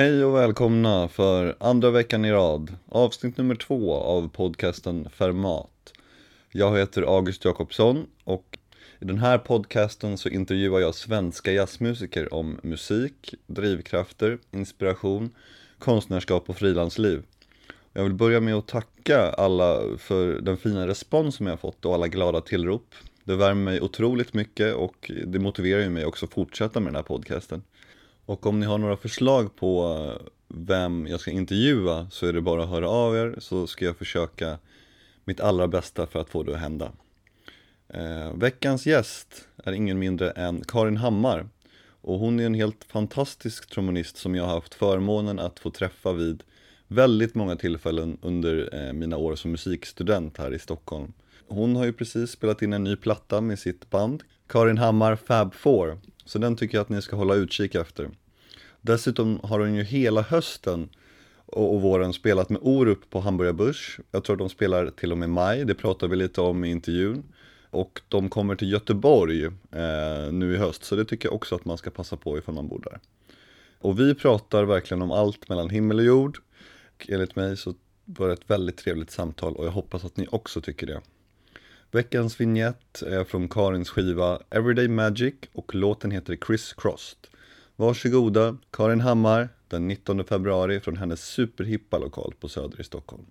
Hej och välkomna för andra veckan i rad, avsnitt nummer två av podcasten Fermat. Jag heter August Jakobsson och i den här podcasten så intervjuar jag svenska jazzmusiker om musik, drivkrafter, inspiration, konstnärskap och frilansliv. Jag vill börja med att tacka alla för den fina respons som jag har fått och alla glada tillrop. Det värmer mig otroligt mycket och det motiverar mig också att fortsätta med den här podcasten. Och om ni har några förslag på eh, vem jag ska intervjua så är det bara att höra av er så ska jag försöka mitt allra bästa för att få det att hända. Eh, veckans gäst är ingen mindre än Karin Hammar och hon är en helt fantastisk trombonist som jag har haft förmånen att få träffa vid väldigt många tillfällen under eh, mina år som musikstudent här i Stockholm. Hon har ju precis spelat in en ny platta med sitt band, Karin Hammar Fab 4, så den tycker jag att ni ska hålla utkik efter. Dessutom har hon ju hela hösten och, och våren spelat med Orup på Hamburger Börs. Jag tror de spelar till och med maj, det pratar vi lite om i intervjun. Och de kommer till Göteborg eh, nu i höst, så det tycker jag också att man ska passa på ifall man bor där. Och vi pratar verkligen om allt mellan himmel och jord. Och enligt mig så var det ett väldigt trevligt samtal och jag hoppas att ni också tycker det. Veckans vignett är från Karins skiva Everyday Magic och låten heter Criss Crossed. Varsågoda, Karin Hammar, den 19 februari från hennes superhippa lokal på Söder i Stockholm.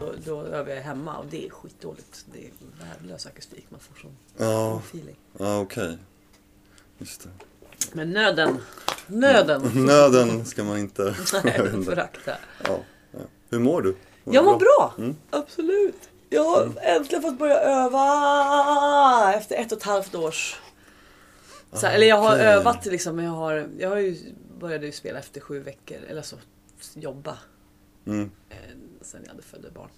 Då, då övar jag hemma och det är skitdåligt. Det är värdelös akustik. Man får sån Ja, feeling. ja okej. Just det. Men nöden. Nöden. Nöden ska man inte... Nej, förakta. ja, ja. Hur mår du? Jag mår bra. Mm. Absolut. Jag har äntligen fått börja öva efter ett och ett halvt års... Så, här, eller jag har Okej. övat liksom, men jag har, jag har ju började ju spela efter sju veckor, eller så jobba Mm. eh, sen jag hade födde barn.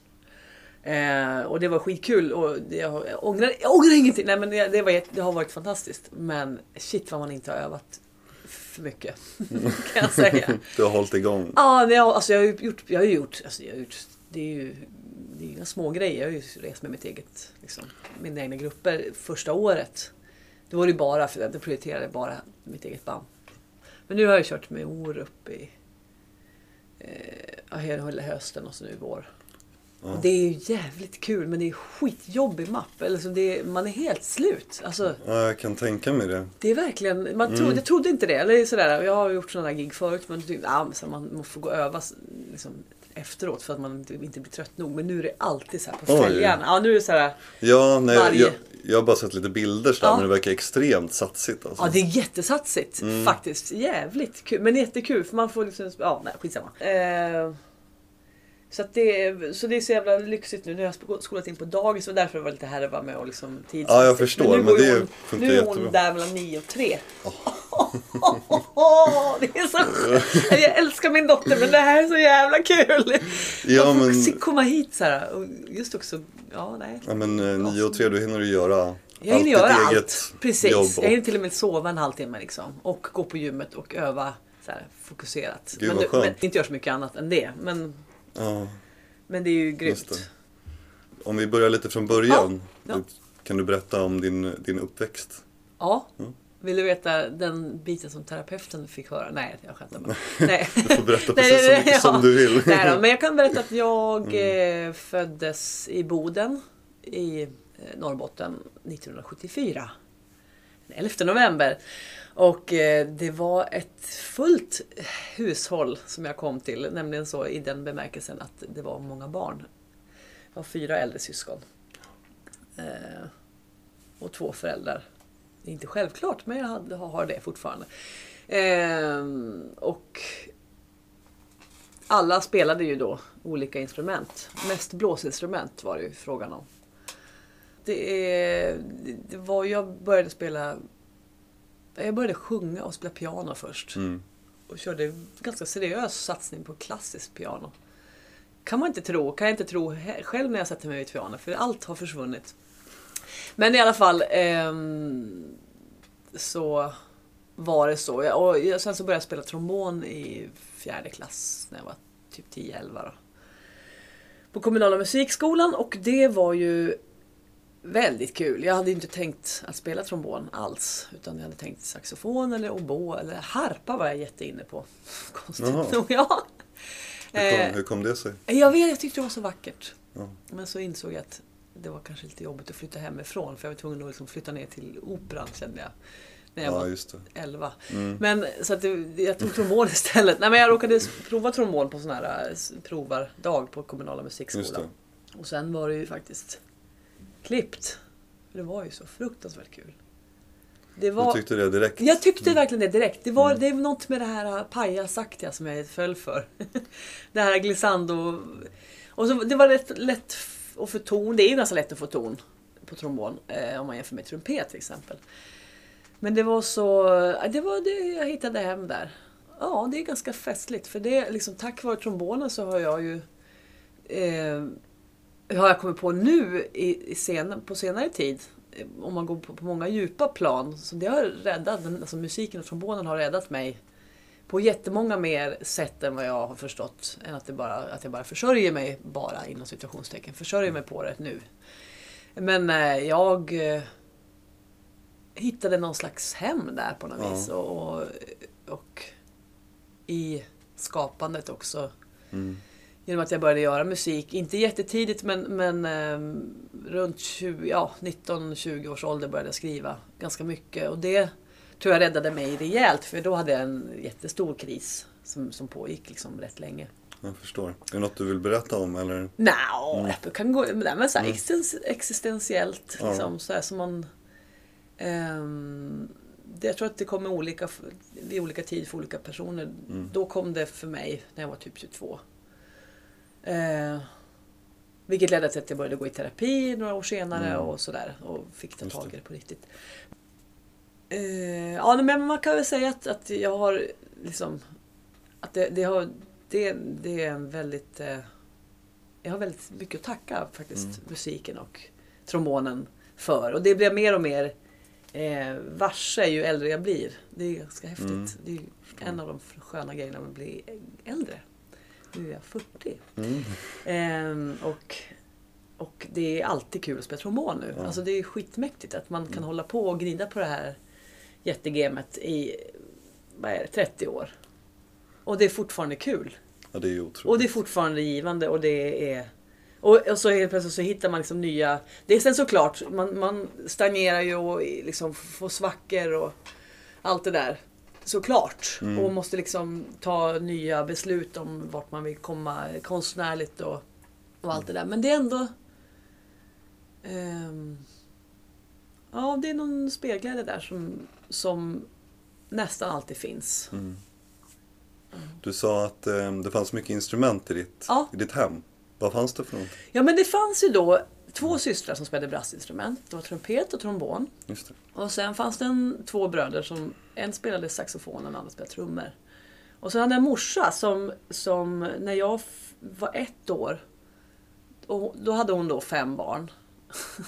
Eh, och det var skitkul och jag, ångrar, jag ångrar ingenting. Nej men det, det, var, det har varit fantastiskt. Men shit vad man inte har övat för mycket. kan jag säga. Du har hållit igång. Ja, har, alltså jag har gjort, jag har gjort, alltså jag har gjort det är ju det är inga små grejer. Jag har ju rest med mitt eget, liksom, mina egna grupper första året. Det var det bara, för jag prioriterade bara mitt eget band. Men nu har jag kört med Orup i eh, hela hösten och så nu i vår. Ja. Det är ju jävligt kul men det är skitjobbig mapp. Eller så det är, man är helt slut. Alltså, Ja, jag kan tänka mig det. det är verkligen, man trodde, jag trodde inte det. Eller sådär, jag har gjort sådana här gig förut men ja, men så man måste få gå och öva liksom, efteråt för att man inte, inte blir trött nog. Men nu är det alltid så här på Oj. fälgarna. Ja, nu är det så här, Ja, nej, Varje- jag, jag har bara sett lite bilder så där, Ja. men det verkar extremt satsigt alltså. ja det är jättesatsigt Mm. faktiskt. Jävligt kul. Men jättekul för man får liksom, ja nej skitsamma. Eh, så, det, så det är så jävla lyxigt nu. Nu har jag skolat in på dagis och därför var det lite härva med och liksom tidsmässigt. Ja, jag förstår, nu men ju det hon, funkar Nu är hon jättebra. där mellan 9 och 3. det är så skönt. Jag älskar min dotter men det här är så jävla kul. Ja, men- komma hit så här. Och just också, ja nej. Ja men eh, nio och tre, då hinner du göra Jag hinner allt göra allt. eget Precis. jobb. Jag Och, hinner till och med sova en halvtimme liksom. Och gå på gymmet och öva så här, fokuserat. Gud, men, du- men inte gör så mycket annat än det. Men, ja, men det är ju grymt. Om vi börjar lite från början. Ja, Kan du berätta om din, din uppväxt? Ja. Vill du veta den biten som terapeuten fick höra? Nej, jag skämtar bara. Nej. Du får berätta precis så mycket som du vill. Nej då, men jag kan berätta att jag Mm. eh, föddes i Boden i eh, Norrbotten 1974. Den 11 november. Och eh, det var ett fullt hushåll som jag kom till. Nämligen så i den bemärkelsen att det var många barn. Jag har fyra äldre syskon. Eh, och två föräldrar. Det är inte självklart, men jag hade- har det fortfarande. Eh, och alla spelade ju då olika instrument. Mest blåsinstrument var det ju frågan om. Det, är, det var, jag började spela... Jag började sjunga och spela piano först. Mm. Och körde ganska seriös satsning på klassiskt piano. Kan man inte tro, kan jag inte tro själv när jag sätter mig vid ett piano, för allt har försvunnit. Men i alla fall ehm, så var det så. Och sen så började jag spela trombon i fjärde klass när jag var typ 10-11. då. på kommunala musikskolan och det var ju väldigt kul. Jag hade inte tänkt att spela trombon alls. Utan jag hade tänkt saxofon eller oboe eller harpa var jag jätteinne på. Konstigt nog, ja. Hur kom, Eh, hur kom det sig? jag vet, jag tyckte det var så vackert. Ja. Men så insåg jag att det var kanske lite jobbigt att flytta hemifrån. För jag var tvungen att liksom flytta ner till operan kände jag. När jag Ja, var just det. 11. Mm. Men så att det, jag tog trombon istället. Nej men jag råkade prova trombon på sån här eh, provardag på kommunala musikskolan. Och sen var det ju faktiskt klippt. Det var ju så fruktansvärt kul. Det Du var... tyckte det direkt? Jag tyckte verkligen det direkt. Det var Mm. det är något med det här pajasaktiga som jag föll för. det här glissando. Och så, det var rätt lätt att få ton. Det är ju ganska lätt att få ton på trombon. Eh, om man jämför med trumpet till exempel. Men det var så... Det var det jag hittade hem där. Ja, det är ganska festligt. För det liksom tack vare trombonen så har jag ju... Eh, har jag kommit på nu i, i sen, på senare tid. eh, Om man går på, på många djupa plan. Så det har räddat, alltså musiken och trombonen har räddat mig. På jättemånga mer sätt än vad jag har förstått. Än att, det bara, att jag bara försörjer mig, bara inom situationstecken, försörjer mig på det nu. Men eh, jag eh, hittade någon slags hem där på något Ja. vis. Och, och, och i skapandet också. Mm. Genom att jag började göra musik, inte jättetidigt men, men ehm, runt 20, ja, 19-20 års ålder började jag skriva ganska mycket. Och det tror jag räddade mig rejält för då hade jag en jättestor kris som, som pågick liksom rätt länge. Jag förstår. Är det något du vill berätta om eller? Nja, det kan gå, men, men så här, Mm. existen- existentiellt Ja. liksom. Så här, som man, ehm, det, jag tror att det kommer olika, vid olika tid för olika personer. Mm. Då kom det för mig när jag var typ 22. Eh, vilket ledde till att jag började gå i terapi några år senare Mm. och sådär. Och fick ta tag i det. på riktigt. Eh, ja, men man kan väl säga att, att jag har liksom... Att det, det, har, det, det är en väldigt... Eh, jag har väldigt mycket att tacka faktiskt Mm. musiken och trombonen för. Och det blir mer och mer eh, varse ju äldre jag blir. Det är ganska häftigt. Mm. Det är en av de sköna grejerna med att bli äldre. Nu är jag 40. Mm. Ehm, och, och det är alltid kul att spela trombon nu. Ja. Alltså det är skitmäktigt att man kan Mm. hålla på och gnida på det här jättegamet i vad är det, 30 år. Och det är fortfarande kul. Ja, det är otroligt. Och det är fortfarande givande och det är... Och, och så helt plötsligt så hittar man liksom nya... Det är sen såklart, man, man stagnerar ju och liksom får svackor och allt det där. Såklart. Mm. Och måste liksom ta nya beslut om vart man vill komma konstnärligt och, och allt det där. Men det är ändå... ehm, ja, det är någon spelglädje där som, som nästan alltid finns. Mm. Du sa att eh, det fanns mycket instrument i ditt, Ja. i ditt hem. Vad fanns det för något? Ja men det fanns ju då två systrar som spelade brassinstrument. Det var trumpet och trombon. Och sen fanns det en, två bröder som en spelade saxofon och den andra spelade trummor. Och så hade jag en morsa som, som när jag var ett år, och då hade hon då fem barn.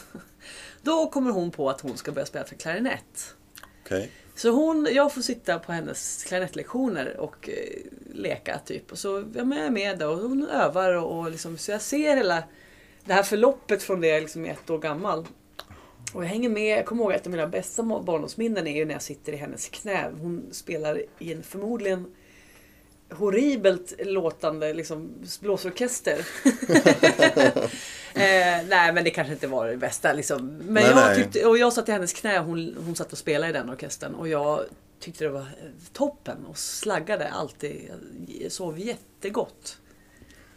då kommer hon på att hon ska börja spela för klarinett. Okej. Så hon, jag får sitta på hennes klarinettlektioner och eh, leka typ. Och så ja, men jag är med då och hon övar och, och liksom, så jag ser hela det här förloppet från det jag liksom är ett år gammal. Och jag hänger med, jag kommer ihåg att ett av mina bästa barndomsminnen är ju när jag sitter i hennes knä. Hon spelar i en förmodligen horribelt låtande liksom, blåsorkester. eh, nej men det kanske inte var det bästa liksom. Men Nej, jag tyckte, och jag satt i hennes knä och hon, hon satt och spelade i den orkestern. Och jag tyckte det var eh, toppen och slaggade alltid. Jag sov jättegott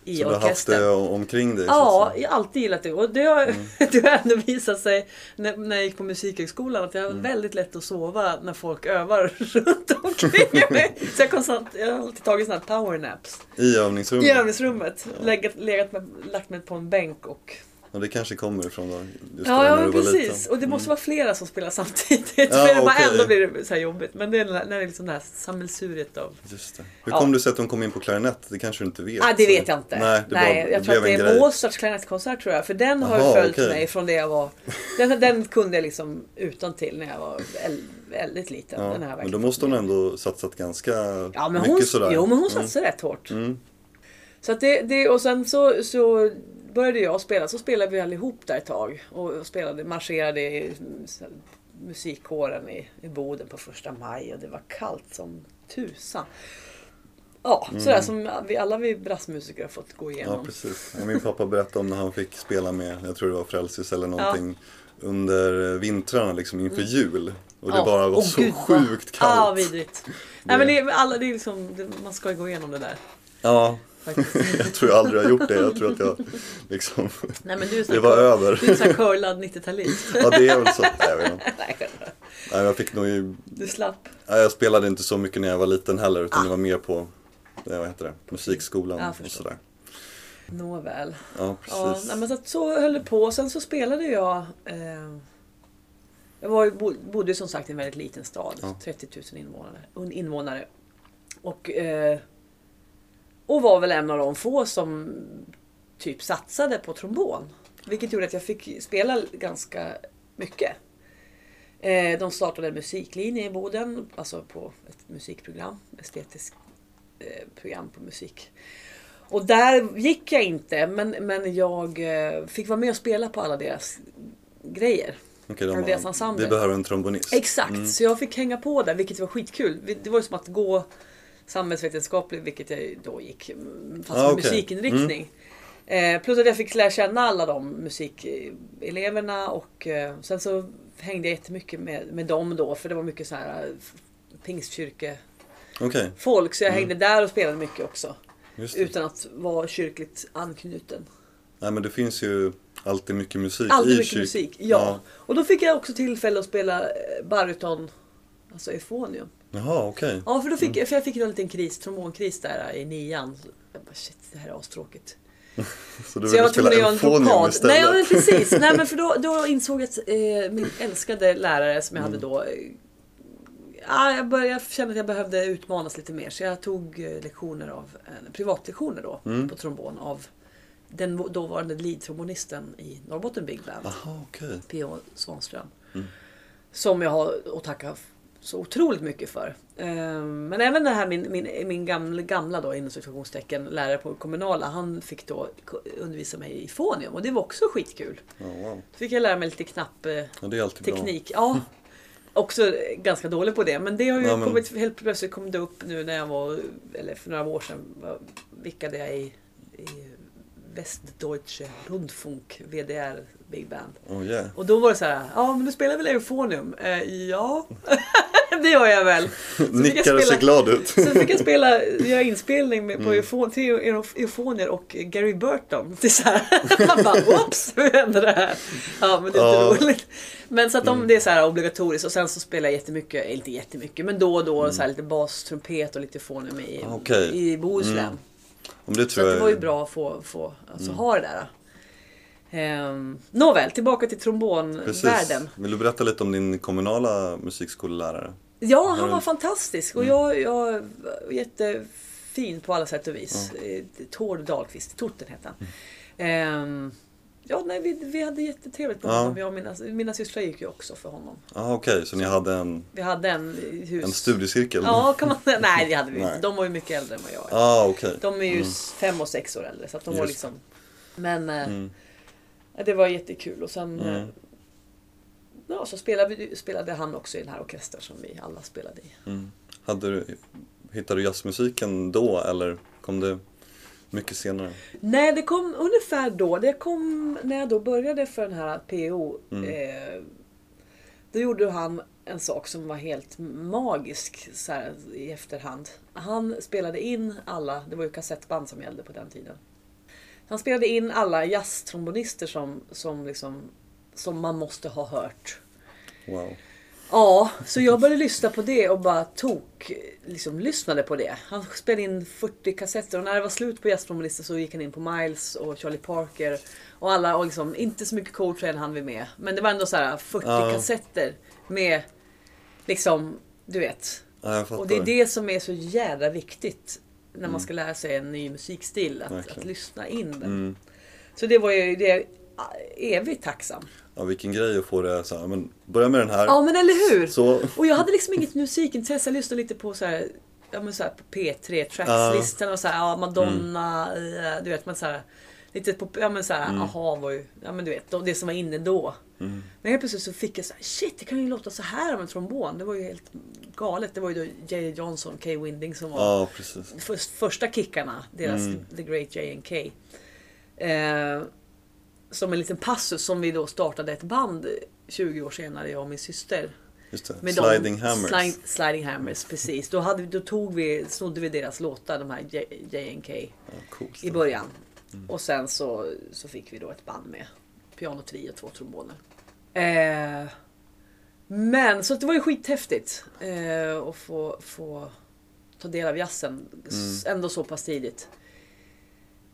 i Så du har haft orkestern. det omkring dig? så Ja, jag har alltid gillat det. Och det har, Mm. det har ändå visat sig när, när jag gick på Musikhögskolan att jag har Mm. väldigt lätt att sova när folk övar runt omkring mig. Så jag, konstant, jag har alltid tagit sådana här powernaps I övningsrummet? i övningsrummet. Legat, legat med, lagt mig på en bänk och... Och det kanske kommer ifrån då, just Ja, ja när men du var precis. liten. Och det måste Mm. vara flera som spelar samtidigt. Ja, det bara ändå blir det så här jobbigt. Men det är när det är liksom det här sammelsuriet av... Just det. Hur Ja. kom det sig att de kom in på klarinett? Det kanske du inte vet? Ah, det Så- vet jag inte. Nej, det Nej, bara jag tror att det en är. Mozarts klarinettkonsert tror jag. För den har Aha, följt okej. mig från det jag var... Den, den kunde jag liksom utan till när jag var väl, väldigt liten. Ja, den har jag men då måste hon ändå satsat ganska Ja, men mycket hon, sådär. jo, men hon Mm. satsade rätt hårt. Mm. Så att det, det, och sen så, så började jag spela, så spelade vi allihop där ett tag. Och spelade, marscherade i musikkåren i, i Boden på första maj och det var kallt som tusan. Ja, sådär som vi alla vi brassmusiker har fått gå Ja, igenom. precis. Ja, Min pappa berättade om när han fick spela med, jag tror det var Frälsis eller någonting, under vintrarna liksom inför jul. Och det Ja. bara var Åh, så gud, sjukt Ja, kallt. vidrigt. Nej men det, är- alla, det är liksom, det, man ska ju gå igenom det där. Ja. jag tror jag aldrig har gjort det. Jag tror att jag liksom, Nej men du är det var över. Du är sån här curlad 90-talist. Ja, det är väl så. Nej, jag vet inte. Nej, jag fick nog ju, du slapp. nej, jag spelade inte så mycket när jag var liten heller. Utan Ah. det var mer på, vad heter det, musikskolan Ja, och sådär. Nåväl. Ja, Ja, precis. nej, men så, så höll det på. Sen så spelade jag... Eh, jag var, bodde som sagt i en väldigt liten stad. Ja. 30 000 invånare. invånare. Och, eh, och var väl en av de få som typ satsade på trombon. Vilket gjorde att jag fick spela ganska mycket. Eh, de startade en musiklinje i Boden, alltså på ett musikprogram, estetiskt eh, program på musik. Och där gick jag inte, men, men jag eh, fick vara med och spela på alla deras grejer. Okej, de deras ensemble. vi behöver en trombonist. Exakt, Mm. så jag fick hänga på där, vilket var skitkul. Det var ju som att gå samhällsvetenskapligt, vilket jag då gick, mm, fast Ah, med okej. musikinriktning. Eh, plus att jag fick lära känna alla de musikeleverna och eh, sen så hängde jag jättemycket med, med dem då, för det var mycket så här eh, pingstkyrkefolk. Okej, Så jag hängde där och spelade mycket också. Utan att vara kyrkligt anknuten. Nej men det finns ju alltid mycket musik Alltid i mycket kyr- musik, ja. Och då fick jag också tillfälle att spela eh, baryton, alltså euphonium. Jaha, okej. Ja, för, då Mm. fick, för jag fick en liten kris, trombonkris där i nian. Så Jag bara, shit, det här är astråkigt. Så du Så ville spela blockad. istället? Nej, ja, men precis. Nej, men för då, då insåg jag att eh, min älskade lärare som jag Mm. hade då Ja, jag, började, jag kände att jag behövde utmanas lite mer så jag tog eh, lektioner av, eh, privatlektioner då Mm. på trombon av den dåvarande lead-trombonisten i Norrbotten Big Band. Jaha, okej. P.O. Svanström. Mm. Som jag har att tacka så otroligt mycket för. Ehm, Men även det här min, min, min gamla, gamla då, inom situationstecken, lärare på kommunala, han fick då undervisa mig i fonium och det var också skitkul. Ja, wow. Då fick jag lära mig lite knappteknik. Ja, bra. Ja, också ganska dålig på det. Men det har ju Ja, men- kommit, helt plötsligt kom det upp nu när jag var, eller för några år sedan, var- vickade jag i, i Westdeutsche Rundfunk, VDR Big Band. Oh, yeah. Och då var det så här, ja men du spelar väl Euphonium? Eh, ja, det gör jag väl. Så Nickar och ser glad ut. Sen fick jag spela, göra inspelning med, på Mm. tre eufonier och Gary Burton. Det är så här, man bara, whoops, hur hände det här? Ja, men det är Ja. inte roligt. Men så att Mm. de, det är så här obligatoriskt och sen så spelar jag jättemycket, inte jättemycket, men då och då så här lite bas, trumpet och lite eufonium i, Ah, okej. i Bohuslän. Mm. Om det Så tror att jag det var ju bra att få, få alltså, Mm. ha det där. Um, Nåväl, tillbaka till trombonvärlden. Precis. Vill du berätta lite om din kommunala musikskolelärare? Ja, han var fantastisk och Mm. jag, jag var jättefin på alla sätt och vis. Mm. Tord Dahlqvist, Torten hette han. Ehm, ja, nej, vi, vi hade jättetrevligt på Ja. honom. Jag och mina, mina systrar gick ju också för honom. Ja, ah, okej, så ni hade en, Vi hade en hus. en studiecirkel? Ja, kan man säga. Nej, det hade vi inte. De var ju mycket äldre än vad jag är. ah, okej. De är ju Mm. fem och sex år äldre. Så att de var Just. liksom... Men eh, Mm. ja, det var jättekul. Och sen eh, Mm. Ja, så spelade, spelade han också i den här orkestern som vi alla spelade i. Mm. Hade du, hittade du jazzmusiken då eller kom det mycket senare? Nej, det kom ungefär då. Det kom när jag då började för den här PO. Mm. Eh, då gjorde han en sak som var helt magisk så här, i efterhand. Han spelade in alla, det var ju kassettband som gällde på den tiden. Han spelade in alla jazztrombonister som, som, liksom, som man måste ha hört. Wow. Ja, så jag började lyssna på det och bara tok, liksom lyssnade på det. Han spelade in 40 kassetter och när det var slut på jazztrombonister så gick han in på Miles och Charlie Parker och alla och liksom, inte så mycket Coltrane han vi med. Men det var ändå så här 40 Ja. kassetter med liksom, du vet. Ja. Och det är det som är så jävla viktigt när man Mm. ska lära sig en ny musikstil, att, att lyssna in den. Mm. Så det var ju det är evigt tacksam. Ja, vilken grej att få det så här, men börja med den här. Ja men eller hur! Så, Och jag hade liksom inget musikintresse. Jag lyssnade lite på så här, ja, men så här på P3 Trackslistan och så här, ja, Madonna, eh, du vet man så här. Lite på, ja men såhär, Mm. aha var ju, ja men du vet, det som var inne då. Mm. Men helt plötsligt så fick jag så här, shit det kan ju låta så här av en trombon. Det var ju helt galet. Det var ju då J.J. Johnson, Kay Winding som var Ja, för, första kickarna, deras Mm. The Great J&K. Eh, som en liten passus som vi då startade ett band 20 år senare, jag och min syster. Just det. Med Sliding de, Hammers. Slide, sliding Hammers, precis. Då, hade, då tog vi, snodde vi deras låtar, de här J- J&K Ja, coolt. i början. Och sen så, så fick vi då ett band med piano, trio och två tromboner. Eh, men så det var ju skithäftigt eh, att få, få ta del av jazzen s- ändå så pass tidigt.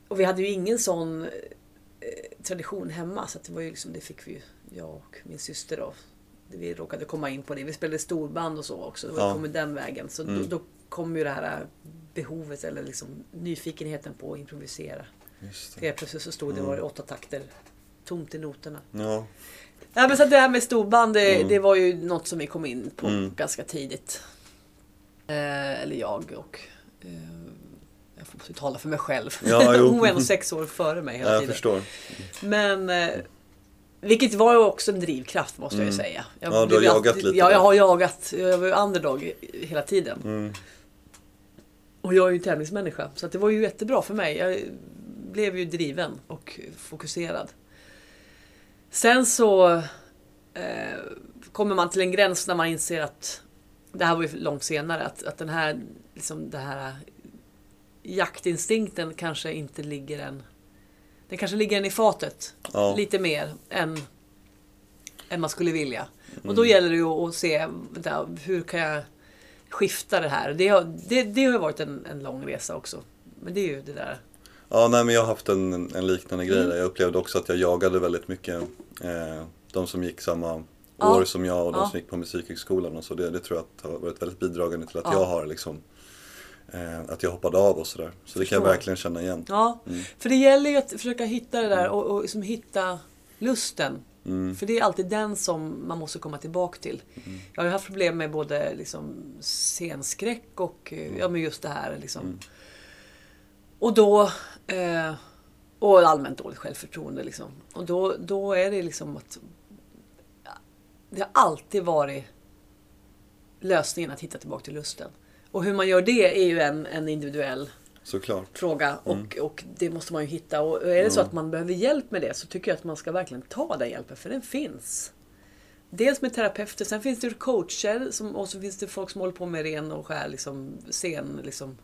Och vi hade ju ingen sån tradition hemma så att det var ju liksom, det fick vi ju, jag och min syster då. Vi råkade komma in på det. Vi spelade storband och så också. Det Ja. var kom den vägen. Så Mm. då, då kom ju det här behovet eller liksom nyfikenheten på att improvisera. Just det. Plötsligt så stod det Mm. var åtta takter tomt i noterna. Ja, Ja, men så det här med storband, det, Mm. det var ju något som vi kom in på Mm. ganska tidigt. Eh, eller jag och... Eh, måste tala för mig själv. Ja. Hon var ändå sex år före mig hela jag tiden. förstår. Men... Eh, vilket var ju också en drivkraft måste jag ju Mm. säga. Jag Ja, du har jagat alltid- lite Ja, jag har jagat. Jag var ju underdog hela tiden. Mm. Och jag är ju en tävlingsmänniska. Så det var ju jättebra för mig. Jag blev ju driven och fokuserad. Sen så eh, kommer man till en gräns när man inser att det här var ju långt senare. Att, att den här, liksom det här jaktinstinkten kanske inte ligger en... Den kanske ligger en i fatet. Ja. Lite mer än, än man skulle vilja. Och Mm. då gäller det ju att se vänta, hur kan jag skifta det här. Det har, det, det har varit en, en lång resa också. Men det är ju det där. Ja, nej men jag har haft en, en liknande grej Mm. där. Jag upplevde också att jag jagade väldigt mycket eh, de som gick samma Ja. år som jag och de Ja. som gick på musikhögskolan och så. Det, det tror jag har varit väldigt bidragande till att Ja. jag har liksom att jag hoppade av och sådär. Så det kan jag verkligen känna igen. Ja, Mm. för det gäller ju att försöka hitta det där och, och liksom hitta lusten. Mm. För det är alltid den som man måste komma tillbaka till. Jag har ju haft problem med både liksom scenskräck och eh, ja, men just det här. Liksom. Mm. Och då... Eh, och allmänt dåligt självförtroende. Liksom. Och då, då är det liksom att... Det har alltid varit lösningen att hitta tillbaka till lusten. Och hur man gör det är ju en, en individuell Såklart. fråga och, och det måste man ju hitta. Och är det så Mm. att man behöver hjälp med det så tycker jag att man ska verkligen ta den hjälpen för den finns. Dels med terapeuter, sen finns det ju coacher som, och så finns det folk som håller på med ren och skär liksom, scen, liksom,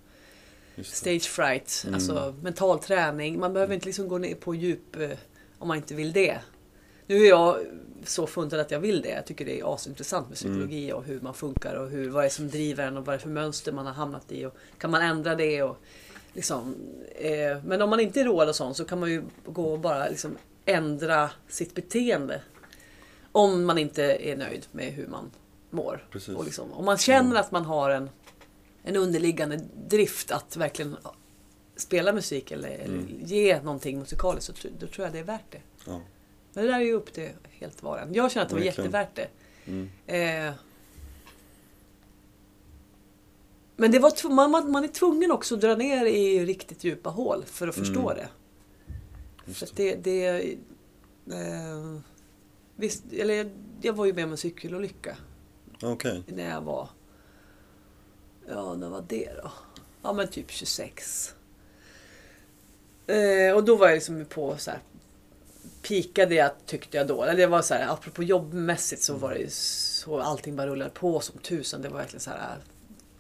stage fright, Mm. alltså mental träning. Man behöver inte liksom gå ner på djup eh, om man inte vill det. Nu är jag så funtad att jag vill det. Jag tycker det är asintressant med psykologi och hur man funkar och hur, vad det är som driver en och vad det är för mönster man har hamnat i. Och kan man ändra det? Och, liksom, eh, men om man inte är råd och sånt så kan man ju gå och bara liksom ändra sitt beteende. Om man inte är nöjd med hur man mår. Precis. Och liksom, om man känner att man har en, en underliggande drift att verkligen spela musik eller, eller Mm. ge någonting musikaliskt så då tror jag det är värt det. Ja. Men det där är ju upp till helt var. Jag känner att det var Verkligen. jättevärt det. Mm. Eh, men det var, man, man, man är tvungen också att dra ner i riktigt djupa hål för att förstå Mm. det. Just För att det, det eh, visst, eller jag, var ju med om en cykelolycka Okej. när jag var... Ja, när var det då? Ja, men typ 26. Eh, och då var jag liksom på så här pikade jag tyckte jag då. Eller det var så här, apropå jobbmässigt så var det ju så allting bara rullade på som tusen. Det var verkligen så här.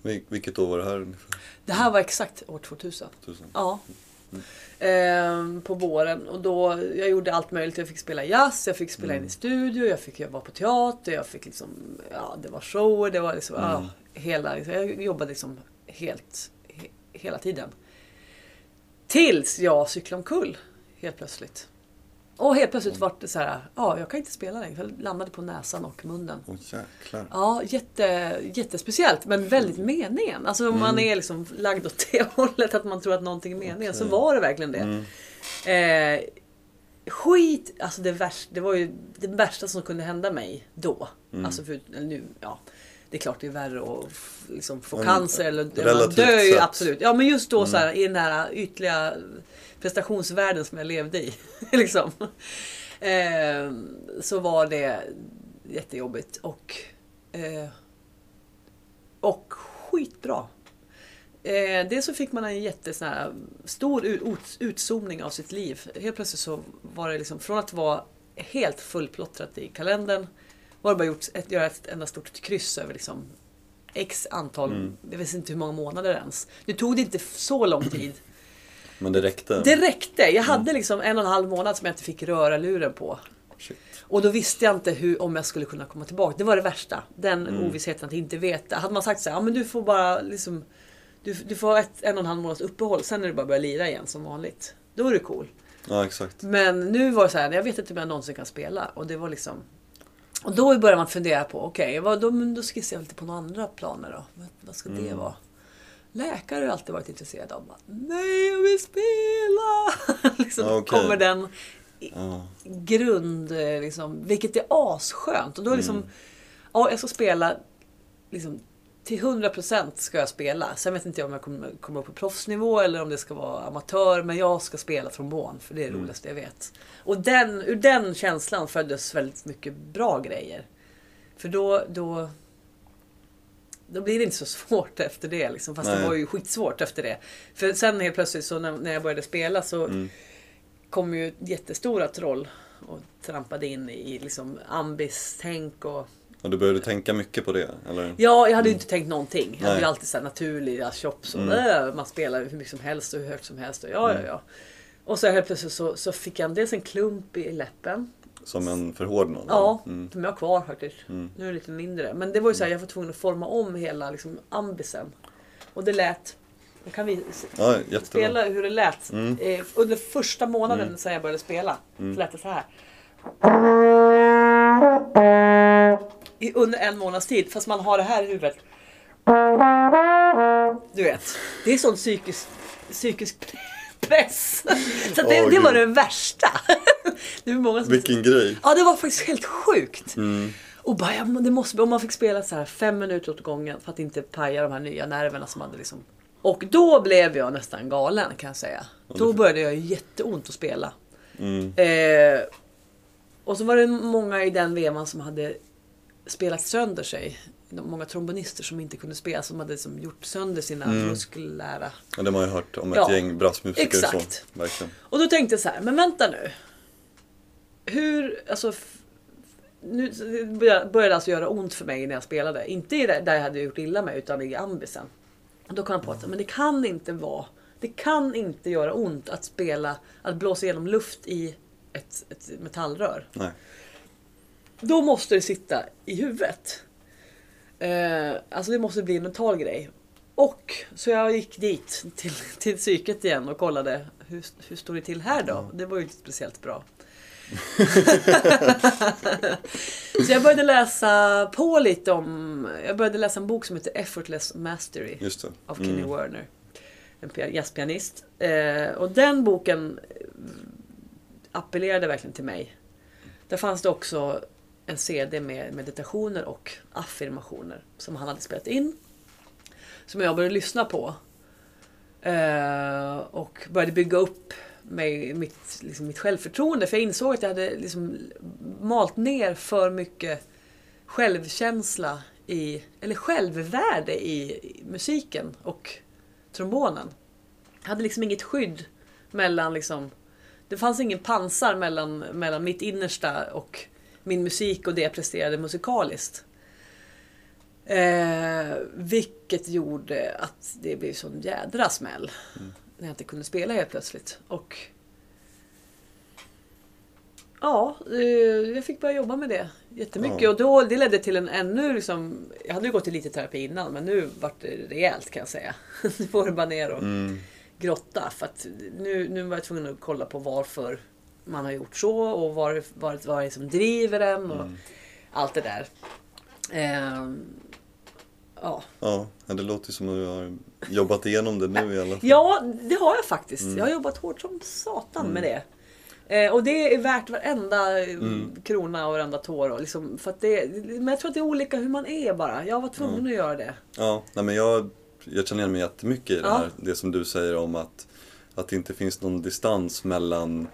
Vil- Vilket år var det här ungefär? Det här var exakt år 2000. Tusen. Ja. Ehm, på våren. Och då, jag gjorde allt möjligt. Jag fick spela jazz, jag fick spela in i studio, jag fick vara på teater, jag fick liksom, ja det var shower, det var liksom, ja, hela, jag jobbade liksom helt, he, hela tiden. Tills jag cyklade omkull helt plötsligt. Och helt plötsligt var det så här, ja jag kan inte spela längre. Jag landade på näsan och munnen. Åh jäklar. Ja, jätte, jättespeciellt. Men väldigt meningen. Alltså om man är liksom lagd åt det hållet att man tror att någonting är meningen. Så Okej. var det verkligen det. Mm. Eh, skit, alltså det, värsta, det var ju det värsta som kunde hända mig då. Alltså för, nu, ja. Det är klart det är värre att liksom, få cancer eller man dör ju absolut. Ja men just då så här, i den här ytliga prestationsvärlden som jag levde i. liksom. eh, så var det jättejobbigt och, eh, och skitbra. Eh, dels så fick man en jättestor stor ut- ut- utzoomning av sitt liv. Helt plötsligt så var det liksom, från att vara helt fullplottrat i kalendern, var det bara gjort ett, göra ett enda stort kryss över liksom X antal, jag vet inte hur många månader ens. Nu tog det inte så lång tid. Men det räckte. Det räckte. Jag hade liksom en och en halv månad som jag inte fick röra luren på. Shit. Och då visste jag inte hur, om jag skulle kunna komma tillbaka. Det var det värsta. Den ovissheten att inte veta. Hade man sagt så här, ja men du får bara liksom du, du får ett, en och en halv månads uppehåll, sen är det bara att börja lira igen som vanligt. Då är det cool. Ja, exakt. Men nu var det så här, jag vet inte om jag någonsin kan spela. Och det var liksom... Och då började man fundera på, okej, vad då, då skissar jag lite på några andra planer då. Vad, vad ska det vara? Läkare har alltid varit intresserad av. Bara, Nej, jag vill spela! liksom okej. kommer den Ja. grund, eh, liksom, vilket är asskönt. Och då är liksom, Mm. ja, jag ska spela, liksom, till 100% ska jag spela. Sen vet inte jag om jag kommer komma upp på proffsnivå eller om det ska vara amatör. Men jag ska spela trombon, för det är det Mm. roligaste jag vet. Och den, ur den känslan föddes väldigt mycket bra grejer. För då, då, då blir det inte så svårt efter det. Liksom. Fast det Nej. var ju skitsvårt efter det. För sen helt plötsligt så när, när jag började spela så Mm. kom ju jättestora troll och trampade in i liksom ambis-tänk och... Och du började tänka mycket på det, eller? Ja, jag hade ju inte tänkt någonting. Jag hade ju alltid så naturliga chops och Mm. äh, man spelar hur mycket som helst och hur högt som helst. Och ja, ja, ja. Och så helt plötsligt så, så fick jag dels en klump i läppen. Som en förhårdnad? Ja, Mm. som jag har kvar faktiskt. Mm. Nu är det lite mindre. Men det var ju så här, jag var tvungen att forma om hela liksom, ambisen. Och det lät... Jag kan vi Ja, spela hur det lät. Mm. Eh, under första månaden Mm. sedan jag började spela Mm. så lät det så här. I under en månads tid, fast man har det här i huvudet. Du vet, det är sån psykisk, psykisk press. Så det, Åh, det var det värsta. Det var många som Vilken grej. Ja, det var faktiskt helt sjukt. Mm. Och bara, ja, det måste, och man fick spela så här fem minuter åt gången för att inte paja de här nya nerverna som hade liksom... Och då blev jag nästan galen kan jag säga. Då började jag jätteont att spela. Mm. Eh, och så var det många i den vevan som hade spelat sönder sig. Många trombonister som inte kunde spela, som hade liksom gjort sönder sina muskulära... Ja, det har man ju hört om ett Ja, gäng brassmusiker och så. Och då tänkte jag så här, men vänta nu. Hur, alltså... Nu började alltså göra ont för mig när jag spelade. Inte i det där jag hade gjort illa mig, utan i ambisen. Och då kom jag på att men det kan inte vara... Det kan inte göra ont att spela, att blåsa igenom luft i ett, ett metallrör. Nej. Då måste det sitta i huvudet. Eh, alltså det måste bli en mental grej. Och så jag gick dit till, till psyket igen och kollade hur, hur står det till här då? Det var ju inte speciellt bra. så jag började läsa på lite om, jag började läsa en bok som heter Effortless Mastery av Kenny Mm. Werner. En pia- jazzpianist. Eh, och den boken appellerade verkligen till mig. Där fanns det också en CD med meditationer och affirmationer som han hade spelat in. Som jag började lyssna på. Eh, och började bygga upp mig, mitt, liksom mitt självförtroende. För jag insåg att jag hade liksom malt ner för mycket självkänsla i, eller självvärde i, i musiken och trombonen. Jag hade liksom inget skydd mellan liksom, det fanns ingen pansar mellan, mellan mitt innersta och min musik och det jag presterade musikaliskt. Eh, vilket gjorde att det blev sån jädra smäll. När jag inte kunde spela helt plötsligt. Och Ja, eh, jag fick börja jobba med det jättemycket. Ja. Och då, det ledde till en ännu liksom, Jag hade ju gått i lite terapi innan men nu vart det rejält kan jag säga. nu var det bara ner och Mm. grotta. För att nu, nu var jag tvungen att kolla på varför man har gjort så och vad, vad, vad det är som driver en och Mm. allt det där. Ehm, ja. Ja, det låter som att du har jobbat igenom det nu i alla fall. ja, det har jag faktiskt. Mm. Jag har jobbat hårt som satan med det. Eh, och det är värt varenda eh, Mm. krona och varenda tår. Och liksom, för det, men jag tror att det är olika hur man är bara. Jag var tvungen att göra det. Ja, nej men jag, jag känner igen mig jättemycket i det Ja. här. Det som du säger om att, att det inte finns någon distans mellan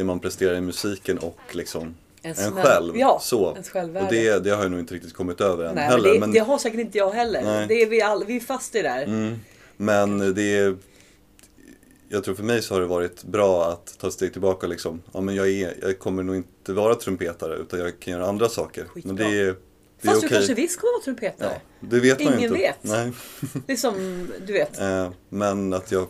det man presterar i musiken och liksom Ens en själv- ja, så. ens. Och det, det har jag nog inte riktigt kommit över än Nej, men heller. det, men, det har säkert inte jag heller. Nej. Det är vi, all, vi är fast i det där. mm, men det är, jag tror för mig så har det varit bra att ta ett steg tillbaka liksom. Ja men jag, är, jag kommer nog inte vara trumpetare utan jag kan göra andra saker. Skitbra. Men det är, det Fast du okej. kanske visst kommer vara Ja, trumpetare. det vet man ju Ingen inte. vet. Nej. Det är som, du vet. Eh, men att jag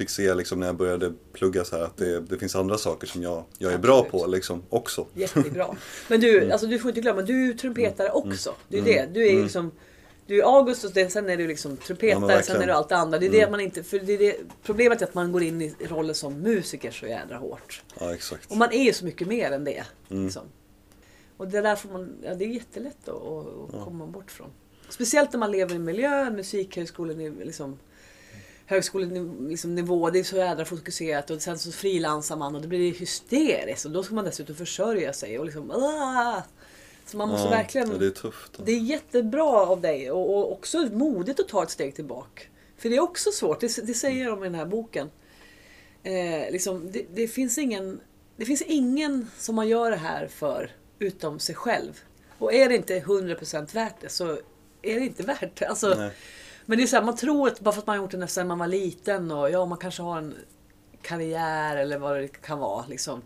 fick se liksom när jag började plugga så här att det, det finns andra saker som jag, jag är bra på liksom också. Jättebra. Men du, Mm. alltså, du får inte glömma, du är trumpetare också. Det är det. Du är ju liksom du är August och sen är du liksom Ja, trumpetare, verkligen. sen är du allt det andra. Det är det man inte, för det är det, problemet är att man går in i rollen som musiker så jädra hårt. Ja exakt. Och man är ju så mycket mer än det. Mm. Liksom. Och det där får man, ja, det är jättelätt att, att, att komma bort från. Speciellt när man lever i en miljö, musikhögskolenivå, liksom, högskolenivå, liksom, nivå, det är så jädra fokuserat och sen så frilansar man och det blir hysteriskt och då ska man dessutom försörja sig och liksom ah! Så man måste ja, verkligen... det är tufft. Det är jättebra av dig och, och också modigt att ta ett steg tillbaka. För det är också svårt, det, det säger de i den här boken. Eh, liksom, det, det, finns ingen, det finns ingen som man gör det här för utom sig själv. Och är det inte 100% värt det så är det inte värt det. Alltså, Nej. Men det är så här, man tror att bara för att man har gjort det när man var liten och ja, man kanske har en karriär eller vad det kan vara. Liksom.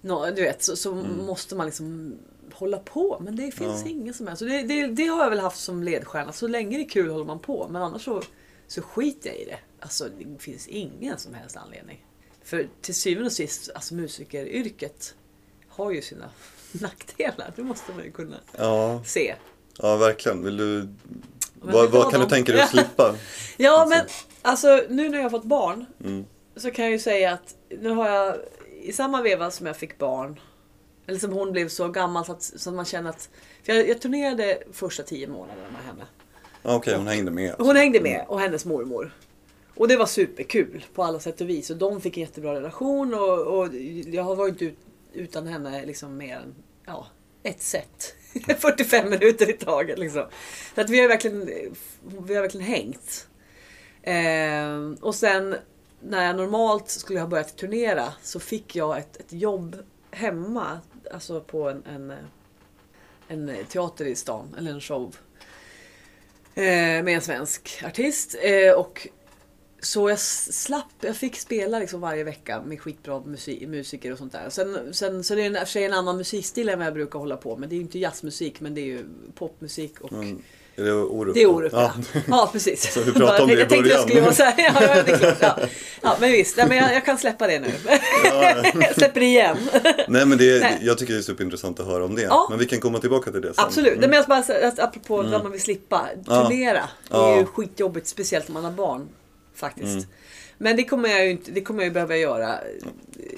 Nå, du vet, så, så måste man liksom hålla på. Men det finns Ja. ingen som helst. Så det, det, det har jag väl haft som ledstjärna. Så länge det är kul håller man på. Men annars så, så skiter jag i det. Alltså det finns ingen som helst anledning. För till syvende och sist, alltså musikeryrket har ju sina nackdelar. Det måste man ju kunna Ja, se. ja verkligen. Vill du, vad, vad kan du tänka dig att slippa? Ja men alltså nu när jag har fått barn Mm. så kan jag ju säga att nu har jag i samma veva som jag fick barn eller som hon blev så gammal så att, så att man känner att för jag, jag turnerade första tio månaderna med henne. Ja, Okej, hon hängde med. Hon hängde med och hennes mormor. Och det var superkul på alla sätt och vis. Och de fick en jättebra relation och, och jag har varit ut, utan henne liksom mer än ja, ett set. 45 minuter i taget liksom. Så att vi har verkligen, vi har verkligen hängt. Eh, och sen när jag normalt skulle ha börjat turnera så fick jag ett, ett jobb hemma. Alltså på en, en, en teater i stan, eller en show. Eh, med en svensk artist. Eh, och så jag slapp, jag fick spela liksom varje vecka med skitbra musik, musiker och sånt där. Sen, sen, så det är en, i och för sig en annan musikstil än vad jag brukar hålla på med. Det är ju inte jazzmusik men det är ju popmusik och Mm. Är det Orup? det är Orup ja. Ja. ja. precis. Så vi pratade om det i jag tänkte jag skulle början. vara så här, ja, ja, det är klart. Ja. ja men visst, ja, men jag, jag kan släppa det nu. jag släpper det igen. Nej men det, Nej. jag tycker det är superintressant att höra om det. Ja. Men vi kan komma tillbaka till det sen. Absolut. Mm. Mm. Men jag bara apropå vad man vill slippa. Ja. Turnera. Det är Ja. ju skitjobbigt, speciellt om man har barn. Faktiskt. Mm. Men det kommer jag ju inte, det kommer jag behöva göra.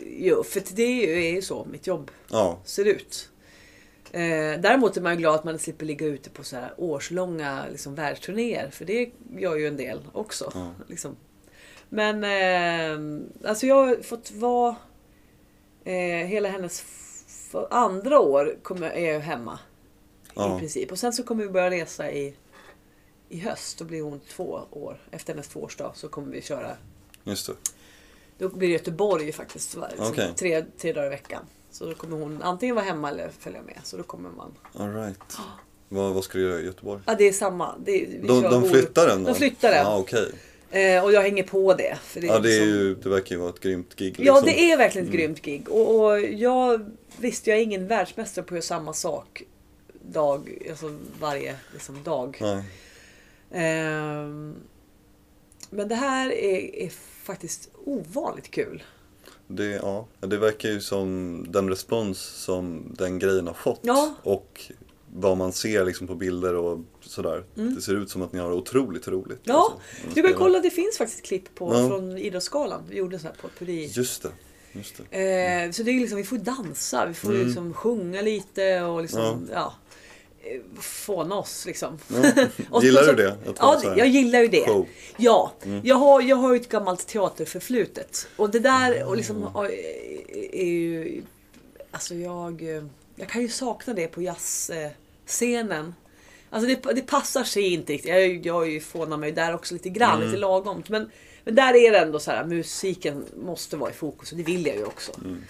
Jo, för det är ju, så mitt jobb Ja, ser ut. Eh, däremot är man ju glad att man slipper ligga ute på så här årslånga liksom, världsturnéer. För det gör ju en del också. Ja. Liksom. Men eh, alltså jag har fått vara eh, hela hennes andra år kommer, är jag hemma. Ja. I princip. Och sen så kommer vi börja resa i, i höst. Då blir hon två år. Efter hennes tvåårsdag så kommer vi köra. just det. Då blir det Göteborg faktiskt. Liksom, Okej. tre, tre dagar i veckan. Så då kommer hon antingen vara hemma eller följa med. Så då kommer man. All right. Vad, vad ska du göra i Göteborg? Ja det är samma. Det är, De, de flyttar den då? De flyttar den. Ja, okej. Eh, och jag hänger på det. För det Ja, det, är liksom- ju, det verkar ju vara ett grymt gig. Ja, liksom. det är verkligen ett grymt gig. Och, och jag, visst, jag är ingen världsmästare på att göra samma sak dag, alltså varje liksom, dag. Nej. Ehm, men det här är, är faktiskt ovanligt kul. Det, ja, det verkar ju som den respons som den grejen har fått. Ja. Och vad man ser liksom på bilder och sådär. Det ser ut som att ni har otroligt roligt. Mm. Ja, alltså, du kan kolla, det finns faktiskt klipp på, Ja. från Idrottsgalan. Vi gjorde så här potpurri. Just det. Just det. Eh, så det är liksom, vi får dansa, vi får liksom sjunga lite och liksom, ja. eh, fåna oss liksom. Ja. Gillar du det? Ja, jag gillar ju det. show? Mm. Ja, jag, har, jag har ju ett gammalt teaterförflutet. Och det där och liksom, Mm. och, är ju... Alltså jag, eh, jag kan ju sakna det på jazzscenen. Alltså det, det passar sig inte riktigt. Jag, jag är ju fånar mig där också lite grann, Mm. lite lagomt. Men, men där är det ändå så här, musiken måste vara i fokus och det vill jag ju också. Mm.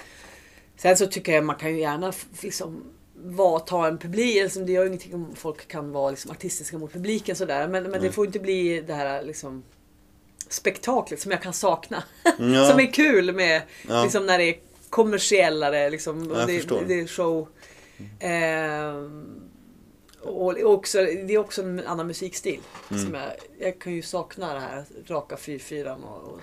Sen så tycker jag man kan ju gärna liksom var, ta en publik, liksom, det gör ju ingenting om folk kan vara liksom, artistiska mot publiken sådär. Men, men det får inte bli det här liksom spektaklet som jag kan sakna. Ja. som är kul med Ja. liksom, när det är kommersiellare liksom, Jag det, förstår. det är show. Ehm, och och också, det är också en annan musikstil. Mm. Som jag, jag kan ju sakna det här raka 4-4 och, och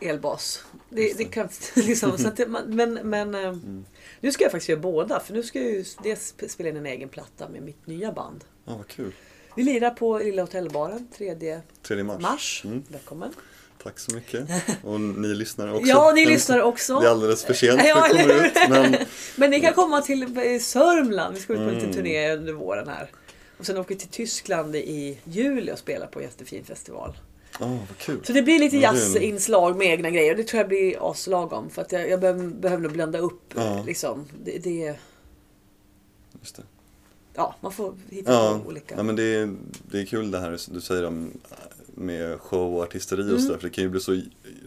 elbas. Det, det kan, liksom, så att det, man- men men eh. Nu ska jag faktiskt göra båda. För nu ska jag ju dels spela in en egen platta med mitt nya band. Ja, vad kul. Vi lirar på Lilla Hotellbaren 3 3 mars. mars. Mm. Välkommen. Tack så mycket. Och ni lyssnar också. Ja, ni lyssnar också. Det är alldeles för sent Ja, eller kommer hur? ut. Men Men ni kan komma till eh, Sörmland. Vi ska ut på en liten Mm. turné under våren här. Och sen åker vi till Tyskland i juli och spelar på en jättefin festival. Vad kul. Så det blir lite jazzinslag med egna grejer. Det tror jag blir aslagom. För att jag, jag behöver, behöver nog blanda upp. Ja. Liksom. Det, det, Just det. ja, man får hitta Ja, olika. ja men det är, det är kul det här du säger om med show och artisteri och Mm. sådär. För det kan ju bli så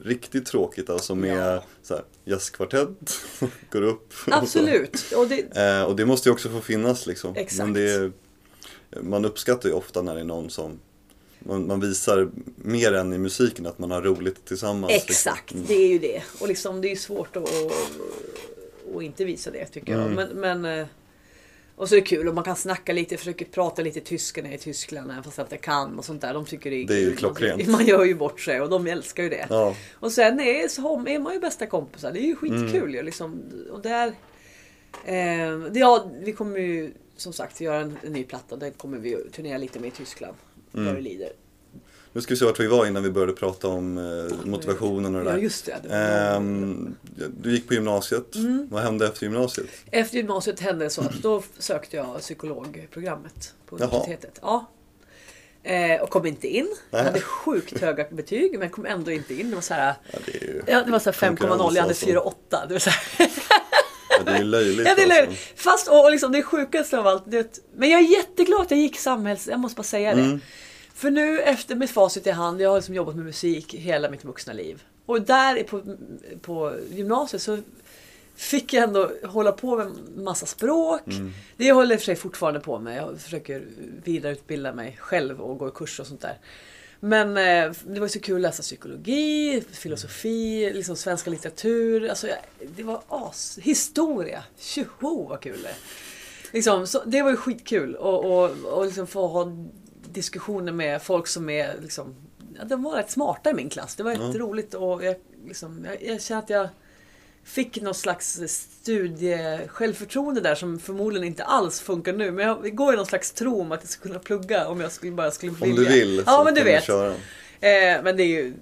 riktigt tråkigt alltså med Ja. så här, jazzkvartett, går upp. och. Absolut. Och det, Eh, och det måste ju också få finnas liksom. Exakt. Men det man uppskattar ju ofta när det är någon som man, man visar mer än i musiken att man har roligt tillsammans. liksom. Exakt, det är ju det. Och liksom, det är svårt att, att, att inte visa det tycker jag. Mm. Men, men, eh, och så är det kul och man kan snacka lite, försöker prata lite tyska när jag är i Tyskland fast jag inte kan och sånt där. De tycker det är, Det är ju klockrent. Man gör ju bort sig och de älskar ju det. Ja, Och sen är, så är man ju bästa kompisar. Det är ju skitkul Mm. ju liksom. Och där... Eh, ja, vi kommer ju som sagt göra en, en ny platta. Den kommer vi turnera lite med i Tyskland. Mm. Vad det lider. nu ska vi se vart vi var innan vi började prata om eh, motivationen och det Ja där. just det. Ehm, du gick på gymnasiet. Mm. Vad hände efter gymnasiet? Efter gymnasiet hände det så att då sökte jag psykologprogrammet på Jaha. universitetet. Ja. Eh, och kom inte in. Jag hade sjukt höga betyg men kom ändå inte in. Det var så här, Ja, det är ju, ja, det var så här 5,0. Jag hade alltså. 4,8. Det var så här, ja, det är löjligt. ja, det är löjligt. alltså. Fast och, och liksom, det sjukaste av allt. Det, men jag är jätteglad att jag gick samhälls... Jag måste bara säga det. Mm. För nu efter med facit i hand, jag har liksom jobbat med musik hela mitt vuxna liv. Och där på, på gymnasiet så fick jag ändå hålla på med massa språk. Mm. Det håller jag i och för sig fortfarande på med. Jag försöker vidareutbilda mig själv och gå i kurser och sånt där. Men eh, det var ju så kul att läsa psykologi, filosofi, liksom svenska litteratur. Alltså, jag, det var as... Historia! Tjoho vad kul det liksom, så Det var ju skitkul. Och, och, och liksom få ha diskussioner med folk som är liksom, ja, de var rätt smarta i min klass. Det var jätteroligt och jag, liksom, jag, jag känner att jag fick någon slags studie-självförtroende där som förmodligen inte alls funkar nu. Men jag går i någon slags tro om att jag skulle kunna plugga om jag skulle, bara skulle vilja. Om du vill Ja, så men du vet. köra. Eh, men det är ju,